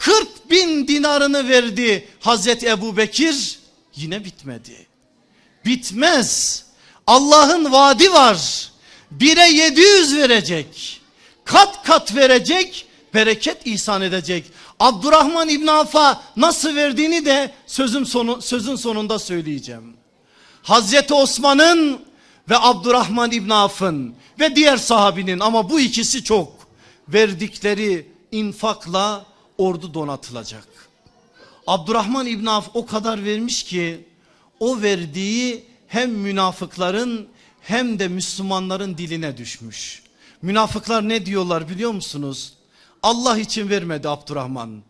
40 bin dinarını verdi Hazreti Ebu Bekir yine bitmedi. Bitmez. Allah'ın vaadi var. Bire 700 verecek. Kat kat verecek. Bereket ihsan edecek. Abdurrahman İbn Af'a nasıl verdiğini de sözüm sonu, sözün sonunda söyleyeceğim. Hazreti Osman'ın ve Abdurrahman İbn Af'ın ve diğer sahabinin ama bu ikisi çok verdikleri infakla ordu donatılacak. Abdurrahman İbn Af o kadar vermiş ki o verdiği hem münafıkların hem de Müslümanların diline düşmüş. Münafıklar ne diyorlar biliyor musunuz? Allah için vermedi Abdurrahman.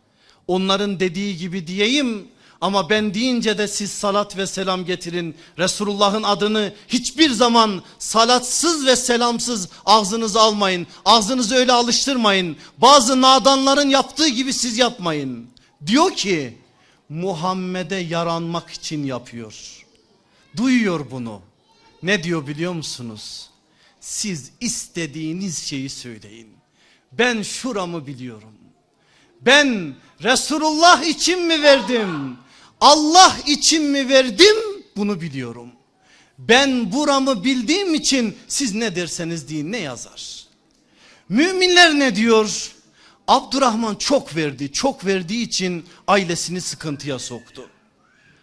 Onların dediği gibi diyeyim ama ben deyince de siz salat ve selam getirin. Resulullah'ın adını hiçbir zaman salatsız ve selamsız ağzınıza almayın. Ağzınızı öyle alıştırmayın. Bazı nadanların yaptığı gibi siz yapmayın. Diyor ki Muhammed'e yaranmak için yapıyor. Duyuyor bunu. Ne diyor biliyor musunuz? Siz istediğiniz şeyi söyleyin. Ben şuramı biliyorum. Ben Resulullah için mi verdim? Allah için mi verdim? Bunu biliyorum. Ben buramı bildiğim için siz ne derseniz deyin ne yazar? Müminler ne diyor? Abdurrahman çok verdi. Çok verdiği için ailesini sıkıntıya soktu.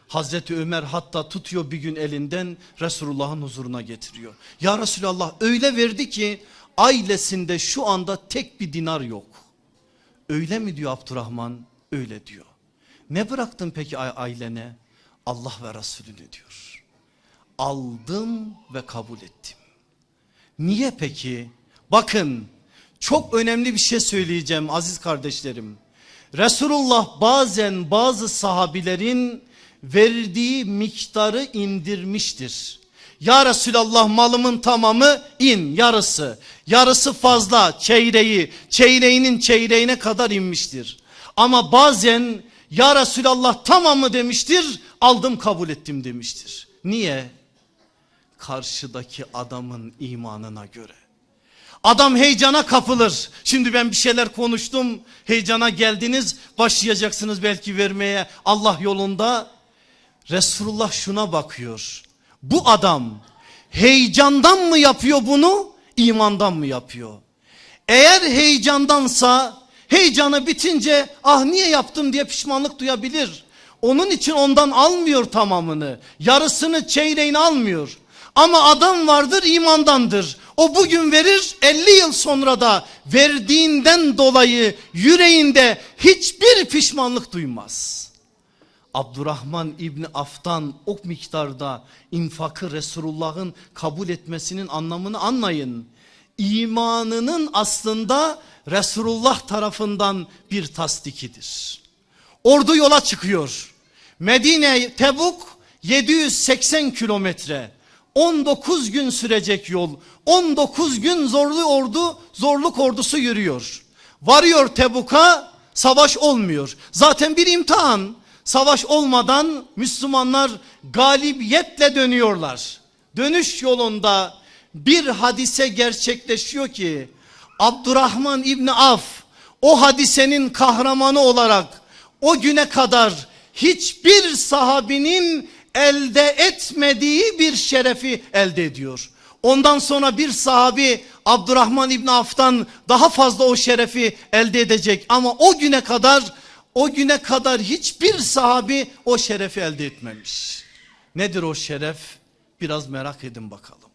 Hazreti Ömer hatta tutuyor bir gün elinden Resulullah'ın huzuruna getiriyor. Ya Resulallah öyle verdi ki ailesinde şu anda tek bir dinar yok. Öyle mi diyor Abdurrahman? Öyle diyor. Ne bıraktın peki ailene? Allah ve Resulünü diyor. Aldım ve kabul ettim. Niye peki? Bakın çok önemli bir şey söyleyeceğim aziz kardeşlerim. Resulullah bazen bazı sahabilerin verdiği miktarı indirmiştir. Ya Resulallah malımın tamamı in yarısı. Yarısı fazla çeyreği çeyreğinin çeyreğine kadar inmiştir. Ama bazen ya Resulallah tamamı demiştir aldım kabul ettim demiştir. Niye? Karşıdaki adamın imanına göre. Adam heyecana kapılır. Şimdi ben bir şeyler konuştum. Heyecana geldiniz. Başlayacaksınız belki vermeye Allah yolunda. Resulullah şuna bakıyor. Bu adam heyecandan mı yapıyor bunu? imandan mı yapıyor? Eğer heyecandansa heyecanı bitince ah niye yaptım diye pişmanlık duyabilir. Onun için ondan almıyor tamamını. Yarısını çeyreğini almıyor. Ama adam vardır imandandır. O bugün verir 50 yıl sonra da verdiğinden dolayı yüreğinde hiçbir pişmanlık duymaz. Abdurrahman İbni Af'tan o miktarda infakı Resulullah'ın kabul etmesinin anlamını anlayın. İmanının aslında Resulullah tarafından bir tasdikidir. Ordu yola çıkıyor. Medine Tebuk 780 kilometre. 19 gün sürecek yol. 19 gün zorlu ordu, zorluk ordusu yürüyor. Varıyor Tebuk'a savaş olmuyor. Zaten bir imtihan. Savaş olmadan Müslümanlar galibiyetle dönüyorlar. Dönüş yolunda bir hadise gerçekleşiyor ki Abdurrahman İbni Af o hadisenin kahramanı olarak o güne kadar hiçbir sahabinin elde etmediği bir şerefi elde ediyor. Ondan sonra bir sahabi Abdurrahman İbni Af'tan daha fazla o şerefi elde edecek. Ama o güne kadar o güne kadar hiçbir sahabi o şerefi elde etmemiş. Nedir o şeref? Biraz merak edin bakalım.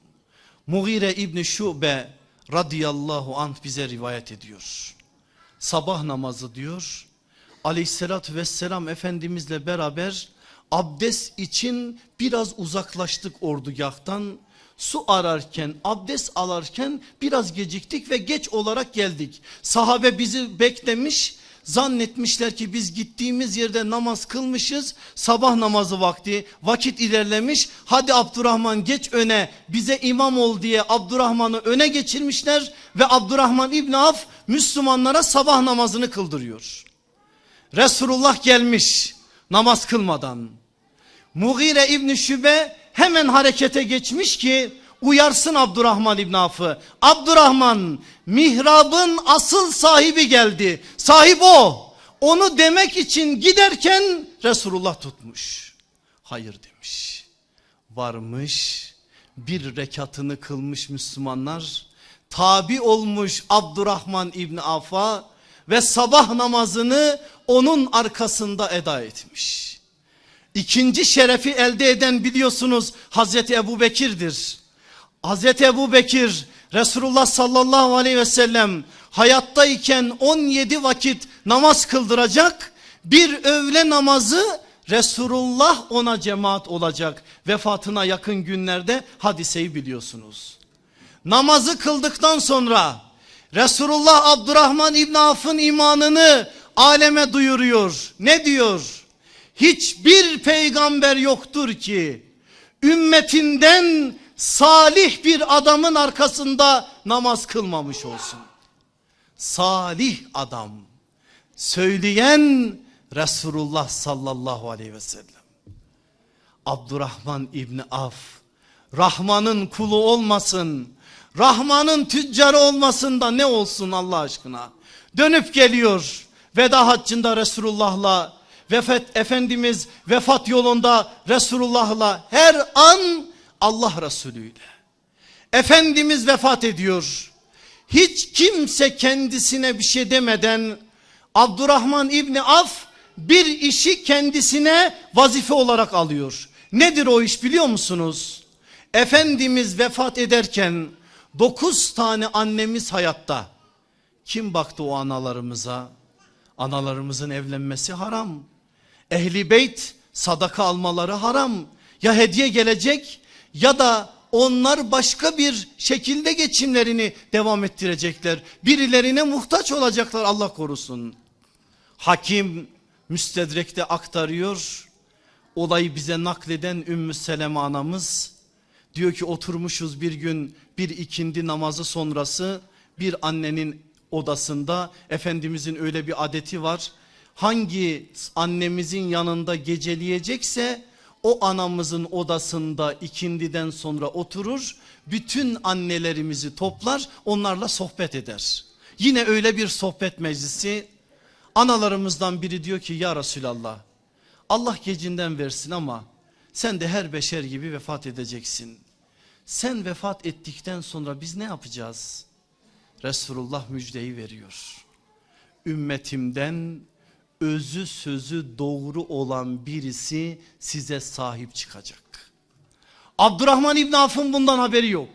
Mughire İbni Şube radıyallahu anh bize rivayet ediyor. Sabah namazı diyor. Aleyhissalatü vesselam Efendimizle beraber abdest için biraz uzaklaştık ordugahtan. Su ararken abdest alarken biraz geciktik ve geç olarak geldik. Sahabe bizi beklemiş zannetmişler ki biz gittiğimiz yerde namaz kılmışız. Sabah namazı vakti vakit ilerlemiş. Hadi Abdurrahman geç öne bize imam ol diye Abdurrahman'ı öne geçirmişler. Ve Abdurrahman İbni Af Müslümanlara sabah namazını kıldırıyor. Resulullah gelmiş namaz kılmadan. Mughire İbni Şübe hemen harekete geçmiş ki uyarsın Abdurrahman İbn Af'ı. Abdurrahman mihrabın asıl sahibi geldi. Sahip o. Onu demek için giderken Resulullah tutmuş. Hayır demiş. Varmış bir rekatını kılmış Müslümanlar. Tabi olmuş Abdurrahman İbni Af'a ve sabah namazını onun arkasında eda etmiş. İkinci şerefi elde eden biliyorsunuz Hazreti Ebu Bekir'dir. Hazreti Ebu Bekir Resulullah sallallahu aleyhi ve sellem hayattayken 17 vakit namaz kıldıracak. Bir öğle namazı Resulullah ona cemaat olacak. Vefatına yakın günlerde hadiseyi biliyorsunuz. Namazı kıldıktan sonra Resulullah Abdurrahman İbn Af'ın imanını aleme duyuruyor. Ne diyor? Hiçbir peygamber yoktur ki ümmetinden salih bir adamın arkasında namaz kılmamış olsun. Salih adam söyleyen Resulullah sallallahu aleyhi ve sellem. Abdurrahman İbni Af Rahman'ın kulu olmasın. Rahman'ın tüccarı olmasın da ne olsun Allah aşkına. Dönüp geliyor veda haccında Resulullah'la vefat Efendimiz vefat yolunda Resulullah'la her an Allah Resulü ile. Efendimiz vefat ediyor. Hiç kimse kendisine bir şey demeden Abdurrahman İbni Af bir işi kendisine vazife olarak alıyor. Nedir o iş biliyor musunuz? Efendimiz vefat ederken dokuz tane annemiz hayatta. Kim baktı o analarımıza? Analarımızın evlenmesi haram. Ehli beyt sadaka almaları haram. Ya hediye gelecek ya da onlar başka bir şekilde geçimlerini devam ettirecekler. Birilerine muhtaç olacaklar Allah korusun. Hakim müstedrekte aktarıyor. Olayı bize nakleden Ümmü Seleme anamız diyor ki oturmuşuz bir gün bir ikindi namazı sonrası bir annenin odasında Efendimizin öyle bir adeti var. Hangi annemizin yanında geceleyecekse o anamızın odasında ikindiden sonra oturur bütün annelerimizi toplar onlarla sohbet eder. Yine öyle bir sohbet meclisi analarımızdan biri diyor ki ya Resulallah Allah gecinden versin ama sen de her beşer gibi vefat edeceksin. Sen vefat ettikten sonra biz ne yapacağız? Resulullah müjdeyi veriyor. Ümmetimden özü sözü doğru olan birisi size sahip çıkacak. Abdurrahman İbni Af'ın bundan haberi yok.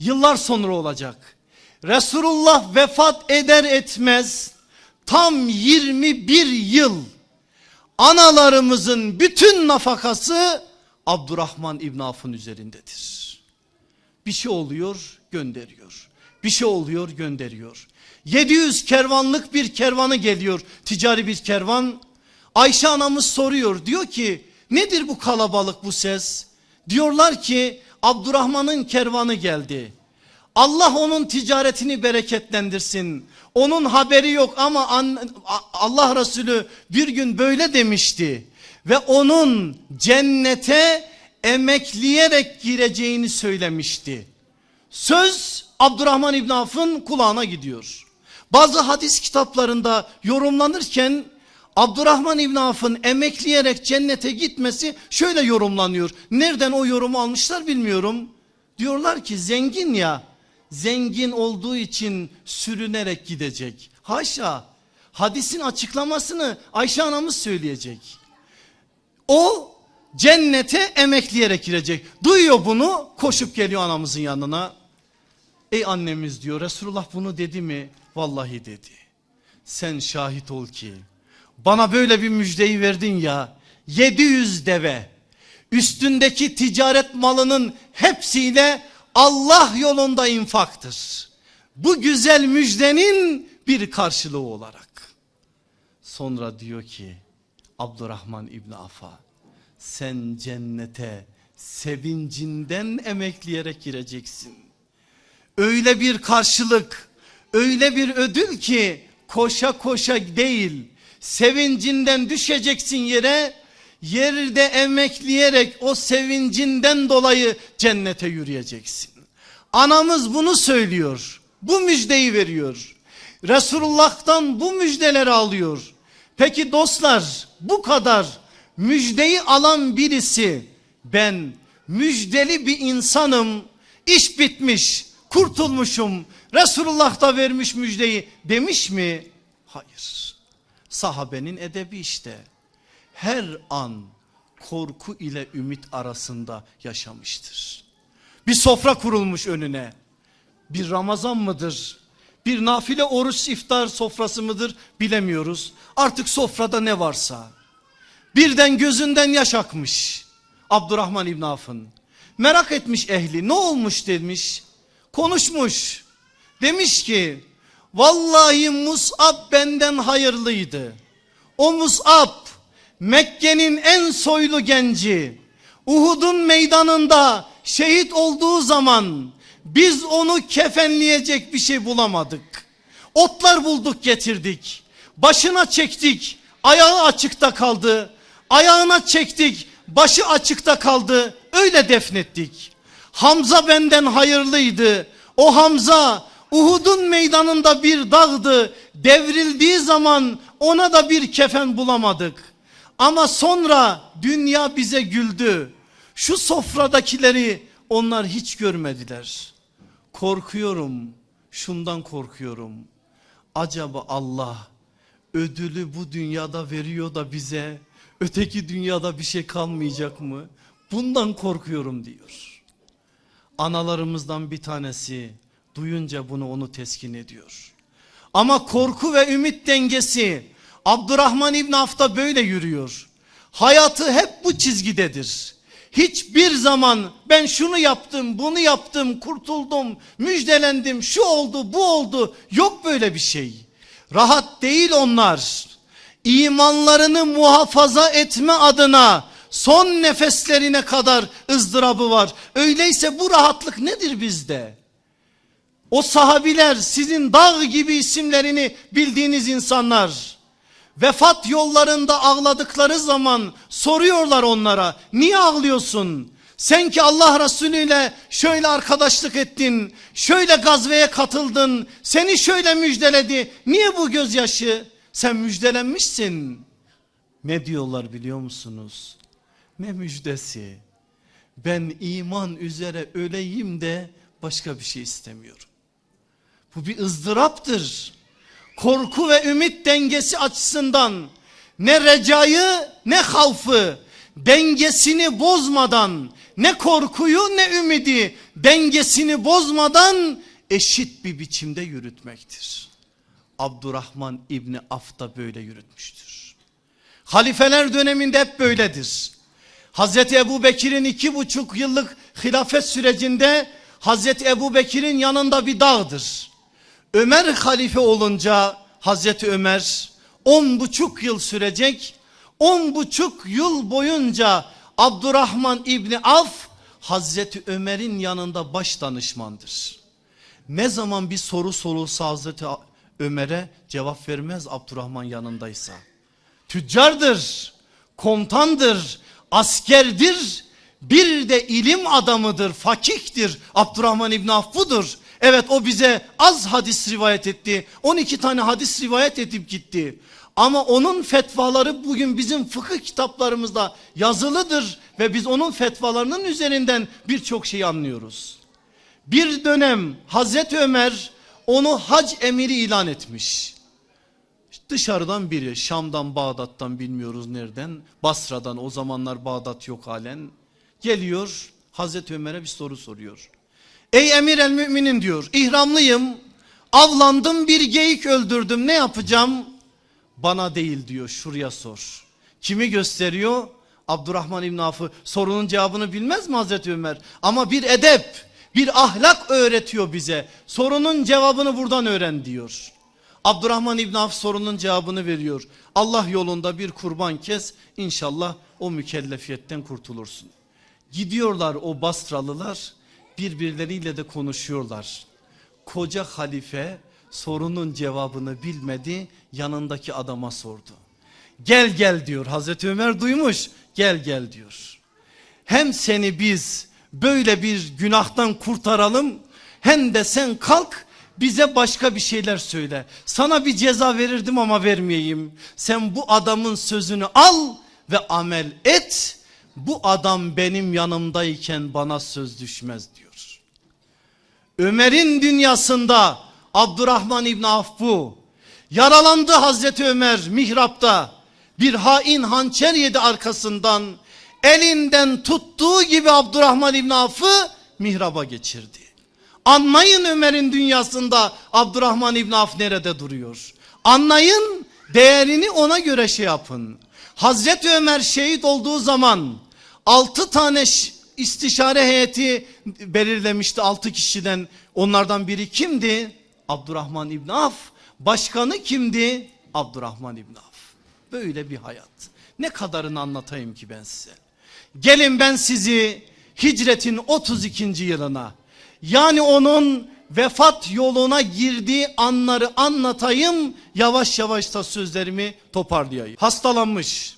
Yıllar sonra olacak. Resulullah vefat eder etmez tam 21 yıl analarımızın bütün nafakası Abdurrahman İbn Avf'ın üzerindedir. Bir şey oluyor gönderiyor. Bir şey oluyor gönderiyor. 700 kervanlık bir kervanı geliyor ticari bir kervan. Ayşe anamız soruyor diyor ki nedir bu kalabalık bu ses? Diyorlar ki Abdurrahman'ın kervanı geldi. Allah onun ticaretini bereketlendirsin. Onun haberi yok ama Allah Resulü bir gün böyle demişti. Ve onun cennete emekleyerek gireceğini söylemişti. Söz Abdurrahman İbn Avf'ın kulağına gidiyor. Bazı hadis kitaplarında yorumlanırken Abdurrahman İbn Avf'ın emekleyerek cennete gitmesi şöyle yorumlanıyor. Nereden o yorumu almışlar bilmiyorum. Diyorlar ki zengin ya zengin olduğu için sürünerek gidecek. Haşa hadisin açıklamasını Ayşe anamız söyleyecek. O cennete emekleyerek girecek. Duyuyor bunu koşup geliyor anamızın yanına. Ey annemiz diyor Resulullah bunu dedi mi? Vallahi dedi. Sen şahit ol ki bana böyle bir müjdeyi verdin ya 700 deve üstündeki ticaret malının hepsiyle Allah yolunda infaktır. Bu güzel müjdenin bir karşılığı olarak. Sonra diyor ki Abdurrahman İbni Afa sen cennete sevincinden emekleyerek gireceksin. Öyle bir karşılık, öyle bir ödül ki koşa koşa değil sevincinden düşeceksin yere yerde emekleyerek o sevincinden dolayı cennete yürüyeceksin. Anamız bunu söylüyor. Bu müjdeyi veriyor. Resulullah'tan bu müjdeleri alıyor. Peki dostlar bu kadar müjdeyi alan birisi ben müjdeli bir insanım iş bitmiş kurtulmuşum Resulullah da vermiş müjdeyi demiş mi? Hayır sahabenin edebi işte her an korku ile ümit arasında yaşamıştır. Bir sofra kurulmuş önüne. Bir Ramazan mıdır? Bir nafile oruç iftar sofrası mıdır bilemiyoruz. Artık sofrada ne varsa. Birden gözünden yaş akmış. Abdurrahman İbn Af'ın. Merak etmiş ehli ne olmuş demiş. Konuşmuş. Demiş ki vallahi Mus'ab benden hayırlıydı. O Mus'ab Mekke'nin en soylu genci Uhud'un meydanında şehit olduğu zaman biz onu kefenleyecek bir şey bulamadık. Otlar bulduk getirdik. Başına çektik. Ayağı açıkta kaldı. Ayağına çektik. Başı açıkta kaldı. Öyle defnettik. Hamza benden hayırlıydı. O Hamza Uhud'un meydanında bir dağdı. Devrildiği zaman ona da bir kefen bulamadık. Ama sonra dünya bize güldü. Şu sofradakileri onlar hiç görmediler. Korkuyorum, şundan korkuyorum. Acaba Allah ödülü bu dünyada veriyor da bize öteki dünyada bir şey kalmayacak mı? Bundan korkuyorum diyor. Analarımızdan bir tanesi duyunca bunu onu teskin ediyor. Ama korku ve ümit dengesi Abdurrahman İbn Afta böyle yürüyor. Hayatı hep bu çizgidedir. Hiçbir zaman ben şunu yaptım, bunu yaptım, kurtuldum, müjdelendim, şu oldu, bu oldu. Yok böyle bir şey. Rahat değil onlar. İmanlarını muhafaza etme adına son nefeslerine kadar ızdırabı var. Öyleyse bu rahatlık nedir bizde? O sahabiler sizin dağ gibi isimlerini bildiğiniz insanlar vefat yollarında ağladıkları zaman soruyorlar onlara niye ağlıyorsun? Sen ki Allah Resulü ile şöyle arkadaşlık ettin, şöyle gazveye katıldın, seni şöyle müjdeledi. Niye bu gözyaşı? Sen müjdelenmişsin. Ne diyorlar biliyor musunuz? Ne müjdesi? Ben iman üzere öleyim de başka bir şey istemiyorum. Bu bir ızdıraptır korku ve ümit dengesi açısından ne recayı ne havfı dengesini bozmadan ne korkuyu ne ümidi dengesini bozmadan eşit bir biçimde yürütmektir. Abdurrahman İbni Af da böyle yürütmüştür. Halifeler döneminde hep böyledir. Hazreti Ebu Bekir'in iki buçuk yıllık hilafet sürecinde Hazreti Ebu Bekir'in yanında bir dağdır. Ömer halife olunca Hazreti Ömer on buçuk yıl sürecek. On buçuk yıl boyunca Abdurrahman İbni Af Hazreti Ömer'in yanında baş danışmandır. Ne zaman bir soru sorulsa Hazreti Ömer'e cevap vermez Abdurrahman yanındaysa. Tüccardır, komutandır, askerdir, bir de ilim adamıdır, fakihtir. Abdurrahman İbni Af budur. Evet o bize az hadis rivayet etti. 12 tane hadis rivayet edip gitti. Ama onun fetvaları bugün bizim fıkıh kitaplarımızda yazılıdır ve biz onun fetvalarının üzerinden birçok şey anlıyoruz. Bir dönem Hazreti Ömer onu hac emiri ilan etmiş. Dışarıdan biri Şam'dan Bağdat'tan bilmiyoruz nereden Basra'dan o zamanlar Bağdat yok halen geliyor Hazreti Ömer'e bir soru soruyor. Ey emir el müminin diyor ihramlıyım avlandım bir geyik öldürdüm ne yapacağım? Bana değil diyor şuraya sor. Kimi gösteriyor? Abdurrahman İbn Af'ı sorunun cevabını bilmez mi Hazreti Ömer? Ama bir edep bir ahlak öğretiyor bize. Sorunun cevabını buradan öğren diyor. Abdurrahman İbn Af sorunun cevabını veriyor. Allah yolunda bir kurban kes inşallah o mükellefiyetten kurtulursun. Gidiyorlar o Basralılar birbirleriyle de konuşuyorlar. Koca halife sorunun cevabını bilmedi yanındaki adama sordu. Gel gel diyor Hazreti Ömer duymuş gel gel diyor. Hem seni biz böyle bir günahtan kurtaralım hem de sen kalk bize başka bir şeyler söyle. Sana bir ceza verirdim ama vermeyeyim. Sen bu adamın sözünü al ve amel et. Bu adam benim yanımdayken bana söz düşmez diyor. Ömer'in dünyasında Abdurrahman İbni Avf bu. Yaralandı Hazreti Ömer mihrapta. Bir hain hançer yedi arkasından. Elinden tuttuğu gibi Abdurrahman İbni Avf'ı mihraba geçirdi. Anlayın Ömer'in dünyasında Abdurrahman İbni Af nerede duruyor. Anlayın değerini ona göre şey yapın. Hazreti Ömer şehit olduğu zaman altı tane istişare heyeti belirlemişti altı kişiden. Onlardan biri kimdi? Abdurrahman İbni Af. Başkanı kimdi? Abdurrahman İbni Af. Böyle bir hayat. Ne kadarını anlatayım ki ben size. Gelin ben sizi hicretin 32. yılına yani onun vefat yoluna girdiği anları anlatayım. Yavaş yavaş da sözlerimi toparlayayım. Hastalanmış.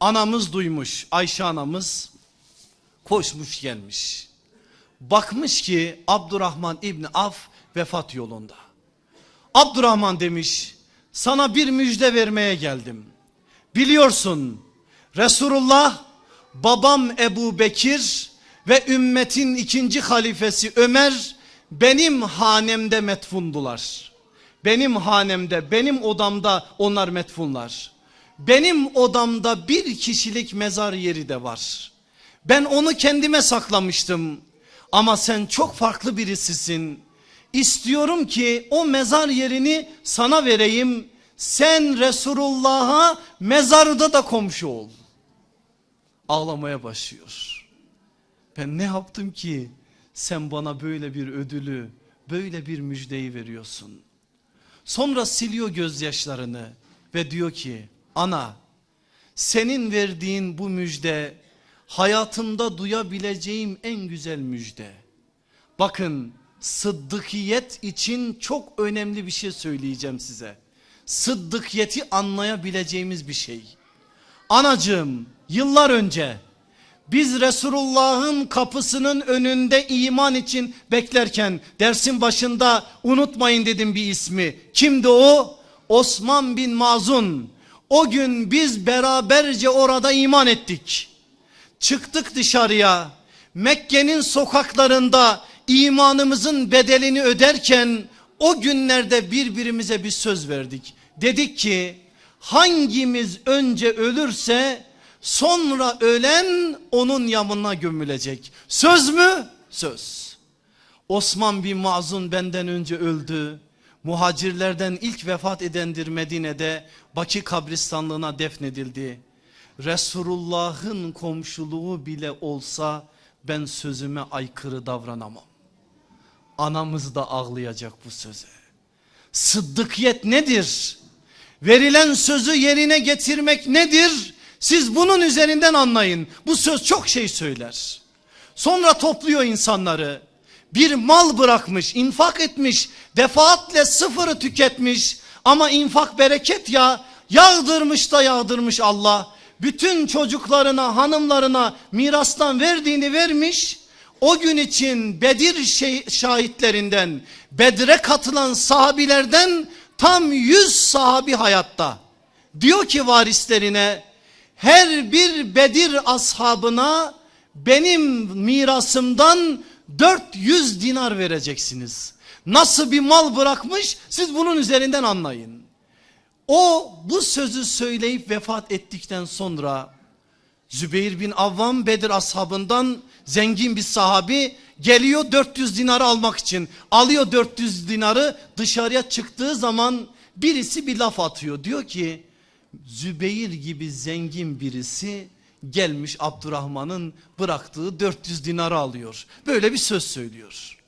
Anamız duymuş. Ayşe anamız koşmuş gelmiş. Bakmış ki Abdurrahman İbni Af vefat yolunda. Abdurrahman demiş sana bir müjde vermeye geldim. Biliyorsun Resulullah babam Ebu Bekir ve ümmetin ikinci halifesi Ömer benim hanemde metfundular. Benim hanemde benim odamda onlar metfunlar. Benim odamda bir kişilik mezar yeri de var. Ben onu kendime saklamıştım. Ama sen çok farklı birisisin. İstiyorum ki o mezar yerini sana vereyim. Sen Resulullah'a mezarda da komşu ol. Ağlamaya başlıyor. Ben ne yaptım ki sen bana böyle bir ödülü, böyle bir müjdeyi veriyorsun. Sonra siliyor gözyaşlarını ve diyor ki ana senin verdiğin bu müjde hayatımda duyabileceğim en güzel müjde. Bakın sıddıkiyet için çok önemli bir şey söyleyeceğim size. Sıddıkiyeti anlayabileceğimiz bir şey. Anacığım yıllar önce biz Resulullah'ın kapısının önünde iman için beklerken dersin başında unutmayın dedim bir ismi. Kimdi o? Osman bin Mazun. O gün biz beraberce orada iman ettik. Çıktık dışarıya. Mekke'nin sokaklarında imanımızın bedelini öderken o günlerde birbirimize bir söz verdik. Dedik ki hangimiz önce ölürse Sonra ölen onun yanına gömülecek. Söz mü? Söz. Osman bin Mazun benden önce öldü. muhacirlerden ilk vefat edendir Medine'de Baki kabristanlığına defnedildi. Resulullah'ın komşuluğu bile olsa ben sözüme aykırı davranamam. Anamız da ağlayacak bu söze. Sıddıkiyet nedir? Verilen sözü yerine getirmek nedir? Siz bunun üzerinden anlayın. Bu söz çok şey söyler. Sonra topluyor insanları. Bir mal bırakmış, infak etmiş, defaatle sıfırı tüketmiş. Ama infak bereket ya, yağdırmış da yağdırmış Allah. Bütün çocuklarına, hanımlarına mirastan verdiğini vermiş. O gün için Bedir şey, şahitlerinden, Bedre katılan sahabilerden tam 100 sahabi hayatta. Diyor ki varislerine her bir Bedir ashabına benim mirasımdan 400 dinar vereceksiniz. Nasıl bir mal bırakmış siz bunun üzerinden anlayın. O bu sözü söyleyip vefat ettikten sonra Zübeyir bin Avvam Bedir ashabından zengin bir sahabi geliyor 400 dinarı almak için. Alıyor 400 dinarı dışarıya çıktığı zaman birisi bir laf atıyor. Diyor ki Zübeyir gibi zengin birisi gelmiş Abdurrahman'ın bıraktığı 400 dinarı alıyor. Böyle bir söz söylüyor.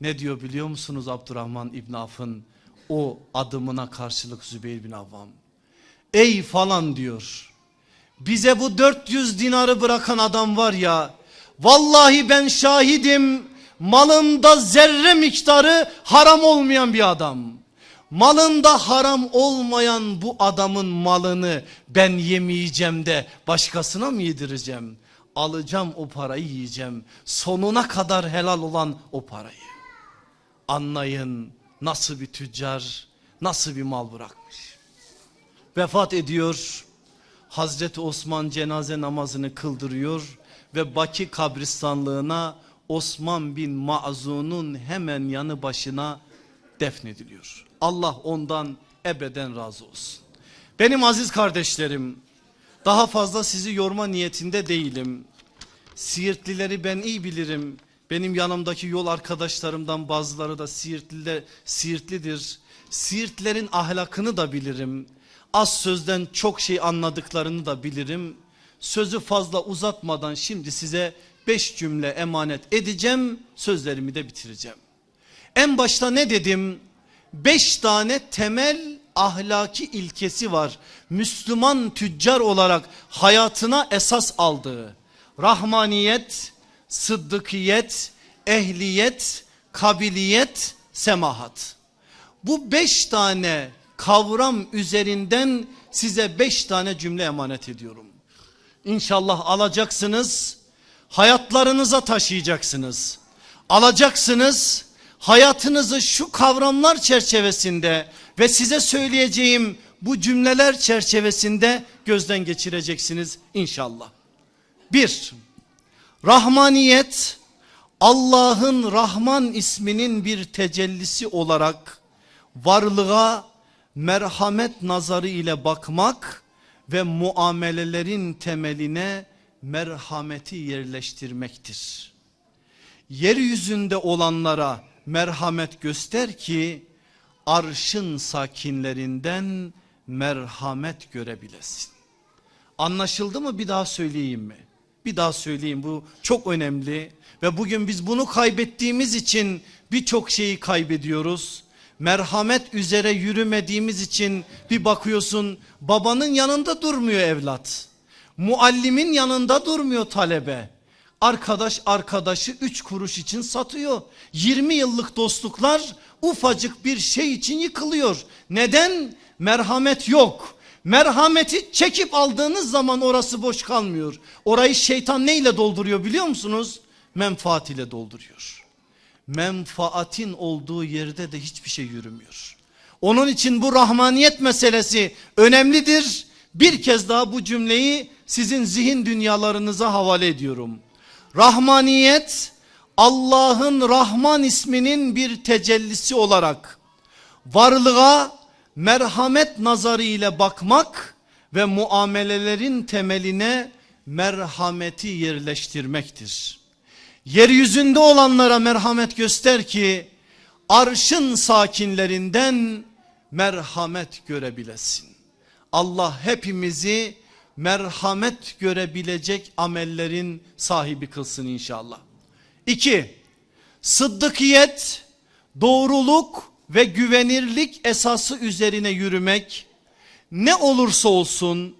Ne diyor biliyor musunuz Abdurrahman İbn Af'ın o adımına karşılık Zübeyir bin Avvam. Ey falan diyor. Bize bu 400 dinarı bırakan adam var ya. Vallahi ben şahidim. Malında zerre miktarı haram olmayan bir adam. Malında haram olmayan bu adamın malını ben yemeyeceğim de başkasına mı yedireceğim? Alacağım o parayı yiyeceğim. Sonuna kadar helal olan o parayı. Anlayın nasıl bir tüccar, nasıl bir mal bırakmış. Vefat ediyor. Hazreti Osman cenaze namazını kıldırıyor ve Baki kabristanlığına Osman bin Ma'zun'un hemen yanı başına defnediliyor. Allah ondan ebeden razı olsun. Benim aziz kardeşlerim daha fazla sizi yorma niyetinde değilim. Siirtlileri ben iyi bilirim. Benim yanımdaki yol arkadaşlarımdan bazıları da Siirtli'de, Siirtlidir. Siirtlerin ahlakını da bilirim. Az sözden çok şey anladıklarını da bilirim. Sözü fazla uzatmadan şimdi size beş cümle emanet edeceğim. Sözlerimi de bitireceğim. En başta ne dedim? Beş tane temel ahlaki ilkesi var. Müslüman tüccar olarak hayatına esas aldığı. Rahmaniyet, sıddıkiyet, ehliyet, kabiliyet, semahat. Bu beş tane kavram üzerinden size beş tane cümle emanet ediyorum. İnşallah alacaksınız, hayatlarınıza taşıyacaksınız. Alacaksınız, hayatınızı şu kavramlar çerçevesinde ve size söyleyeceğim bu cümleler çerçevesinde gözden geçireceksiniz inşallah. Bir, Rahmaniyet Allah'ın Rahman isminin bir tecellisi olarak varlığa merhamet nazarı ile bakmak ve muamelelerin temeline merhameti yerleştirmektir. Yeryüzünde olanlara merhamet göster ki arşın sakinlerinden merhamet görebilesin. Anlaşıldı mı bir daha söyleyeyim mi? Bir daha söyleyeyim bu çok önemli ve bugün biz bunu kaybettiğimiz için birçok şeyi kaybediyoruz. Merhamet üzere yürümediğimiz için bir bakıyorsun babanın yanında durmuyor evlat. Muallimin yanında durmuyor talebe. Arkadaş arkadaşı 3 kuruş için satıyor. 20 yıllık dostluklar ufacık bir şey için yıkılıyor. Neden? Merhamet yok. Merhameti çekip aldığınız zaman orası boş kalmıyor. Orayı şeytan neyle dolduruyor biliyor musunuz? Menfaat ile dolduruyor. Menfaatin olduğu yerde de hiçbir şey yürümüyor. Onun için bu rahmaniyet meselesi önemlidir. Bir kez daha bu cümleyi sizin zihin dünyalarınıza havale ediyorum. Rahmaniyet Allah'ın Rahman isminin bir tecellisi olarak varlığa merhamet nazarı ile bakmak ve muamelelerin temeline merhameti yerleştirmektir. Yeryüzünde olanlara merhamet göster ki arşın sakinlerinden merhamet görebilesin. Allah hepimizi merhamet görebilecek amellerin sahibi kılsın inşallah. İki, sıddıkiyet, doğruluk ve güvenirlik esası üzerine yürümek ne olursa olsun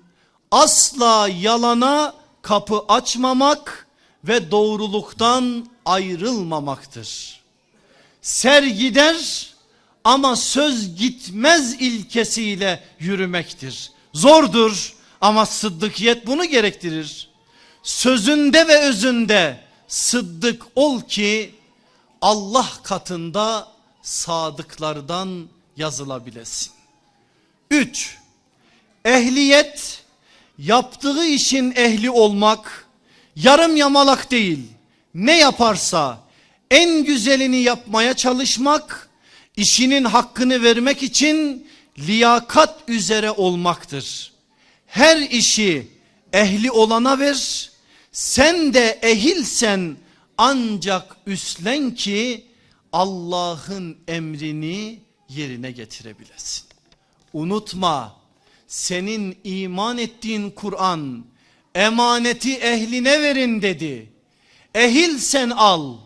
asla yalana kapı açmamak ve doğruluktan ayrılmamaktır. Ser gider ama söz gitmez ilkesiyle yürümektir. Zordur ama sıddıkiyet bunu gerektirir. Sözünde ve özünde sıddık ol ki Allah katında sadıklardan yazılabilesin. 3. Ehliyet yaptığı işin ehli olmak yarım yamalak değil. Ne yaparsa en güzelini yapmaya çalışmak, işinin hakkını vermek için liyakat üzere olmaktır. Her işi ehli olana ver, sen de ehilsen ancak üstlen ki Allah'ın emrini yerine getirebilesin. Unutma senin iman ettiğin Kur'an emaneti ehline verin dedi. Ehil sen al,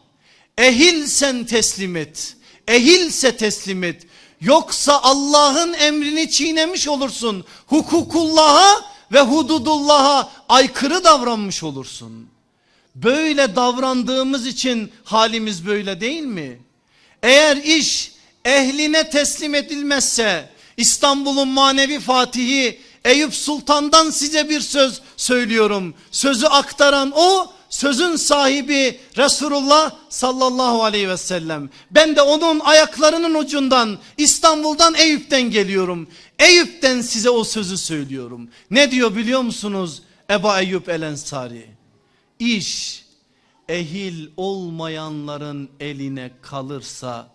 ehil sen teslim et, ehilse teslim et. Yoksa Allah'ın emrini çiğnemiş olursun. Hukukullah'a ve hududullah'a aykırı davranmış olursun. Böyle davrandığımız için halimiz böyle değil mi? Eğer iş ehline teslim edilmezse İstanbul'un manevi fatihi Eyüp Sultan'dan size bir söz söylüyorum. Sözü aktaran o, sözün sahibi Resulullah sallallahu aleyhi ve sellem. Ben de onun ayaklarının ucundan İstanbul'dan Eyüp'ten geliyorum. Eyüp'ten size o sözü söylüyorum. Ne diyor biliyor musunuz Eba Eyyub El Ensari? İş ehil olmayanların eline kalırsa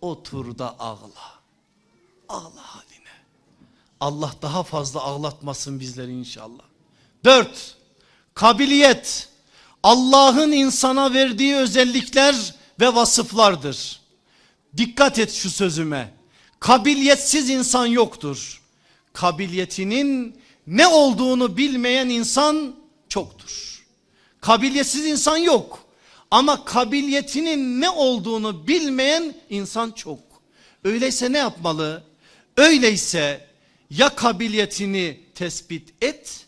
otur da ağla. Ağla haline. Allah daha fazla ağlatmasın bizleri inşallah. Dört, kabiliyet. Allah'ın insana verdiği özellikler ve vasıflardır. Dikkat et şu sözüme. Kabiliyetsiz insan yoktur. Kabiliyetinin ne olduğunu bilmeyen insan çoktur. Kabiliyetsiz insan yok. Ama kabiliyetinin ne olduğunu bilmeyen insan çok. Öyleyse ne yapmalı? Öyleyse ya kabiliyetini tespit et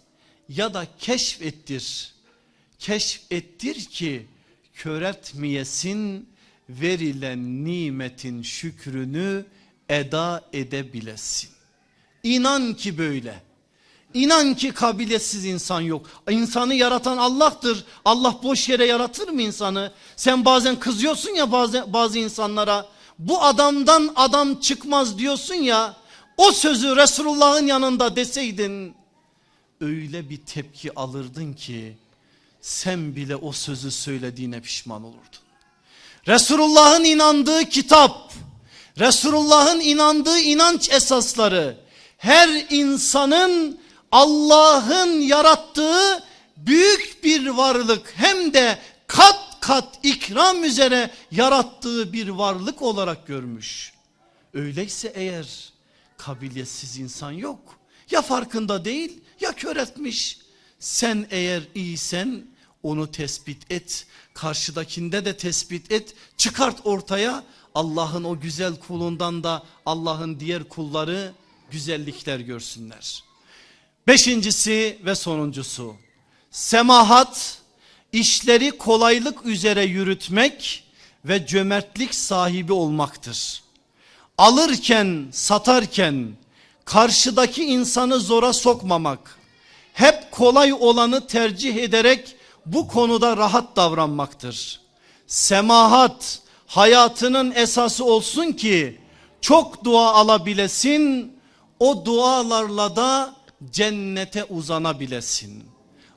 ya da keşfettir. Keşfettir ki köretmeyesin verilen nimetin şükrünü eda edebilesin. İnan ki böyle. İnan ki kabiliyetsiz insan yok. İnsanı yaratan Allah'tır. Allah boş yere yaratır mı insanı? Sen bazen kızıyorsun ya bazı, bazı insanlara. Bu adamdan adam çıkmaz diyorsun ya. O sözü Resulullah'ın yanında deseydin öyle bir tepki alırdın ki sen bile o sözü söylediğine pişman olurdun. Resulullah'ın inandığı kitap, Resulullah'ın inandığı inanç esasları her insanın Allah'ın yarattığı büyük bir varlık hem de kat kat ikram üzere yarattığı bir varlık olarak görmüş. Öyleyse eğer kabiliyetsiz insan yok. Ya farkında değil ya kör etmiş. Sen eğer iyisen onu tespit et. Karşıdakinde de tespit et. Çıkart ortaya Allah'ın o güzel kulundan da Allah'ın diğer kulları güzellikler görsünler. Beşincisi ve sonuncusu semahat işleri kolaylık üzere yürütmek ve cömertlik sahibi olmaktır. Alırken satarken karşıdaki insanı zora sokmamak hep kolay olanı tercih ederek bu konuda rahat davranmaktır. Semahat hayatının esası olsun ki çok dua alabilesin o dualarla da cennete uzanabilesin.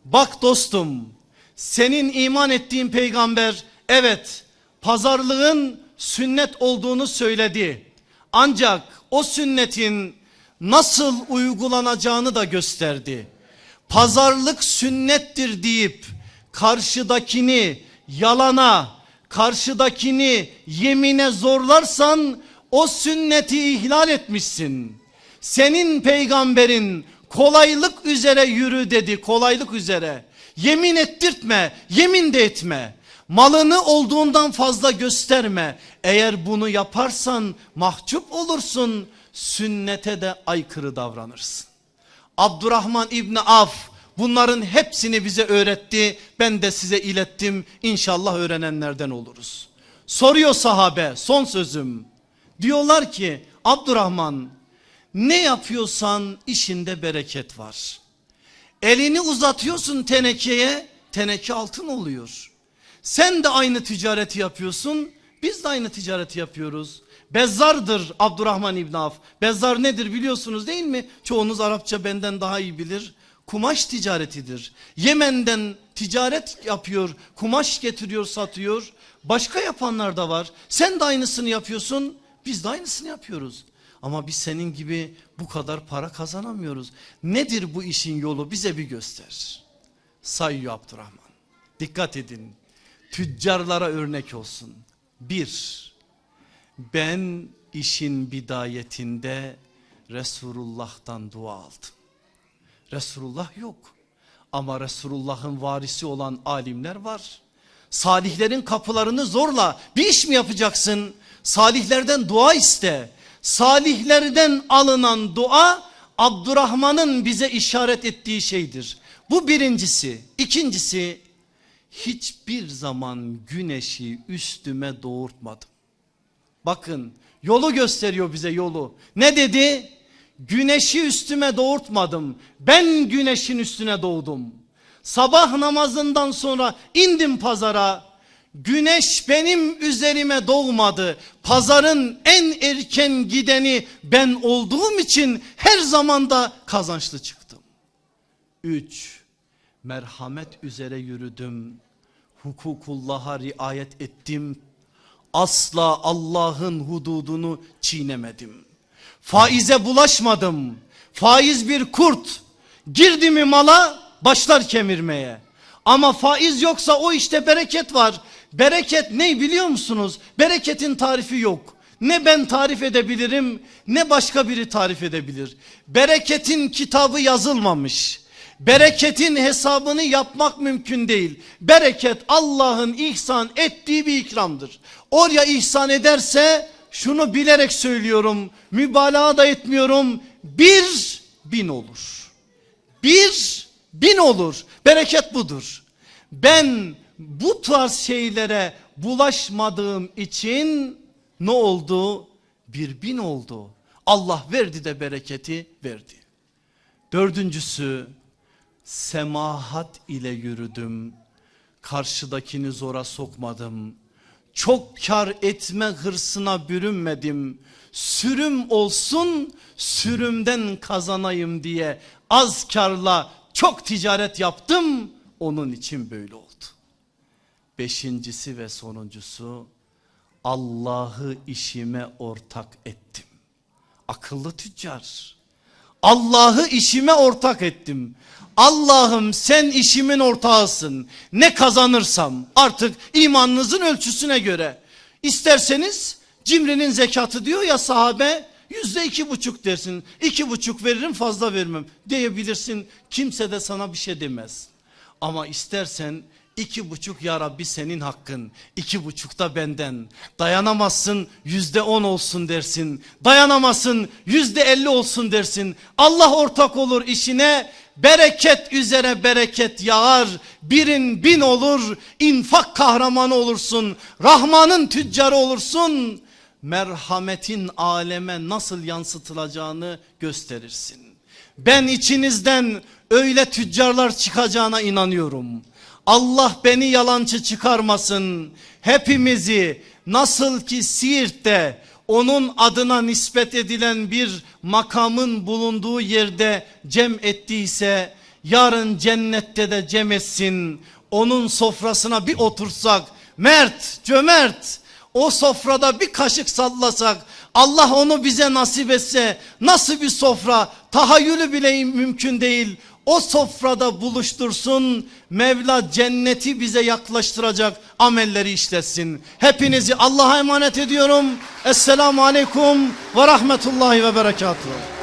Bak dostum senin iman ettiğin peygamber evet pazarlığın sünnet olduğunu söyledi. Ancak o sünnetin nasıl uygulanacağını da gösterdi. Pazarlık sünnettir deyip karşıdakini yalana, karşıdakini yemine zorlarsan o sünneti ihlal etmişsin. Senin peygamberin kolaylık üzere yürü dedi kolaylık üzere. Yemin ettirtme yemin de etme. Malını olduğundan fazla gösterme. Eğer bunu yaparsan mahcup olursun. Sünnete de aykırı davranırsın. Abdurrahman İbni Af bunların hepsini bize öğretti. Ben de size ilettim. İnşallah öğrenenlerden oluruz. Soruyor sahabe son sözüm. Diyorlar ki Abdurrahman ne yapıyorsan işinde bereket var. Elini uzatıyorsun tenekeye teneke altın oluyor. Sen de aynı ticareti yapıyorsun biz de aynı ticareti yapıyoruz. Bezzardır Abdurrahman İbn Af. Bezzar nedir biliyorsunuz değil mi? Çoğunuz Arapça benden daha iyi bilir. Kumaş ticaretidir. Yemen'den ticaret yapıyor, kumaş getiriyor, satıyor. Başka yapanlar da var. Sen de aynısını yapıyorsun, biz de aynısını yapıyoruz. Ama biz senin gibi bu kadar para kazanamıyoruz. Nedir bu işin yolu bize bir göster. Sayıyor Abdurrahman. Dikkat edin. Tüccarlara örnek olsun. Bir, ben işin bidayetinde Resulullah'tan dua aldım. Resulullah yok. Ama Resulullah'ın varisi olan alimler var. Salihlerin kapılarını zorla bir iş mi yapacaksın? Salihlerden dua iste. Salihlerden alınan dua Abdurrahman'ın bize işaret ettiği şeydir. Bu birincisi. İkincisi hiçbir zaman güneşi üstüme doğurtmadım. Bakın yolu gösteriyor bize yolu. Ne dedi? Güneşi üstüme doğurtmadım. Ben güneşin üstüne doğdum. Sabah namazından sonra indim pazara. Güneş benim üzerime doğmadı. Pazarın en erken gideni ben olduğum için her zamanda kazançlı çıktım. Üç, merhamet üzere yürüdüm. Hukukullah'a riayet ettim. Asla Allah'ın hududunu çiğnemedim. Faize bulaşmadım. Faiz bir kurt. Girdi mi mala başlar kemirmeye. Ama faiz yoksa o işte bereket var. Bereket ne biliyor musunuz? Bereketin tarifi yok. Ne ben tarif edebilirim ne başka biri tarif edebilir. Bereketin kitabı yazılmamış. Bereketin hesabını yapmak mümkün değil. Bereket Allah'ın ihsan ettiği bir ikramdır. Oraya ihsan ederse şunu bilerek söylüyorum. Mübalağa da etmiyorum. Bir bin olur. Bir bin olur. Bereket budur. Ben bu tarz şeylere bulaşmadığım için ne oldu? Bir bin oldu. Allah verdi de bereketi verdi. Dördüncüsü semahat ile yürüdüm. Karşıdakini zora sokmadım. Çok kar etme hırsına bürünmedim. Sürüm olsun sürümden kazanayım diye az karla çok ticaret yaptım. Onun için böyle oldu. Beşincisi ve sonuncusu Allah'ı işime ortak ettim. Akıllı tüccar. Allah'ı işime ortak ettim. Allah'ım sen işimin ortağısın. Ne kazanırsam artık imanınızın ölçüsüne göre. İsterseniz cimrinin zekatı diyor ya sahabe yüzde iki buçuk dersin. iki buçuk veririm fazla vermem diyebilirsin. Kimse de sana bir şey demez. Ama istersen iki buçuk ya Rabbi senin hakkın. iki buçuk da benden. Dayanamazsın yüzde on olsun dersin. Dayanamazsın yüzde elli olsun dersin. Allah ortak olur işine. Bereket üzere bereket yağar. Birin bin olur. infak kahramanı olursun. Rahmanın tüccarı olursun. Merhametin aleme nasıl yansıtılacağını gösterirsin. Ben içinizden öyle tüccarlar çıkacağına inanıyorum. Allah beni yalancı çıkarmasın. Hepimizi nasıl ki Siirt'te onun adına nispet edilen bir makamın bulunduğu yerde cem ettiyse yarın cennette de cem etsin. Onun sofrasına bir otursak mert, cömert o sofrada bir kaşık sallasak Allah onu bize nasip etse nasıl bir sofra tahayyülü bile mümkün değil. O sofrada buluştursun. Mevla cenneti bize yaklaştıracak amelleri işletsin. Hepinizi Allah'a emanet ediyorum. Esselamu Aleyküm ve Rahmetullahi ve Berekatuhu.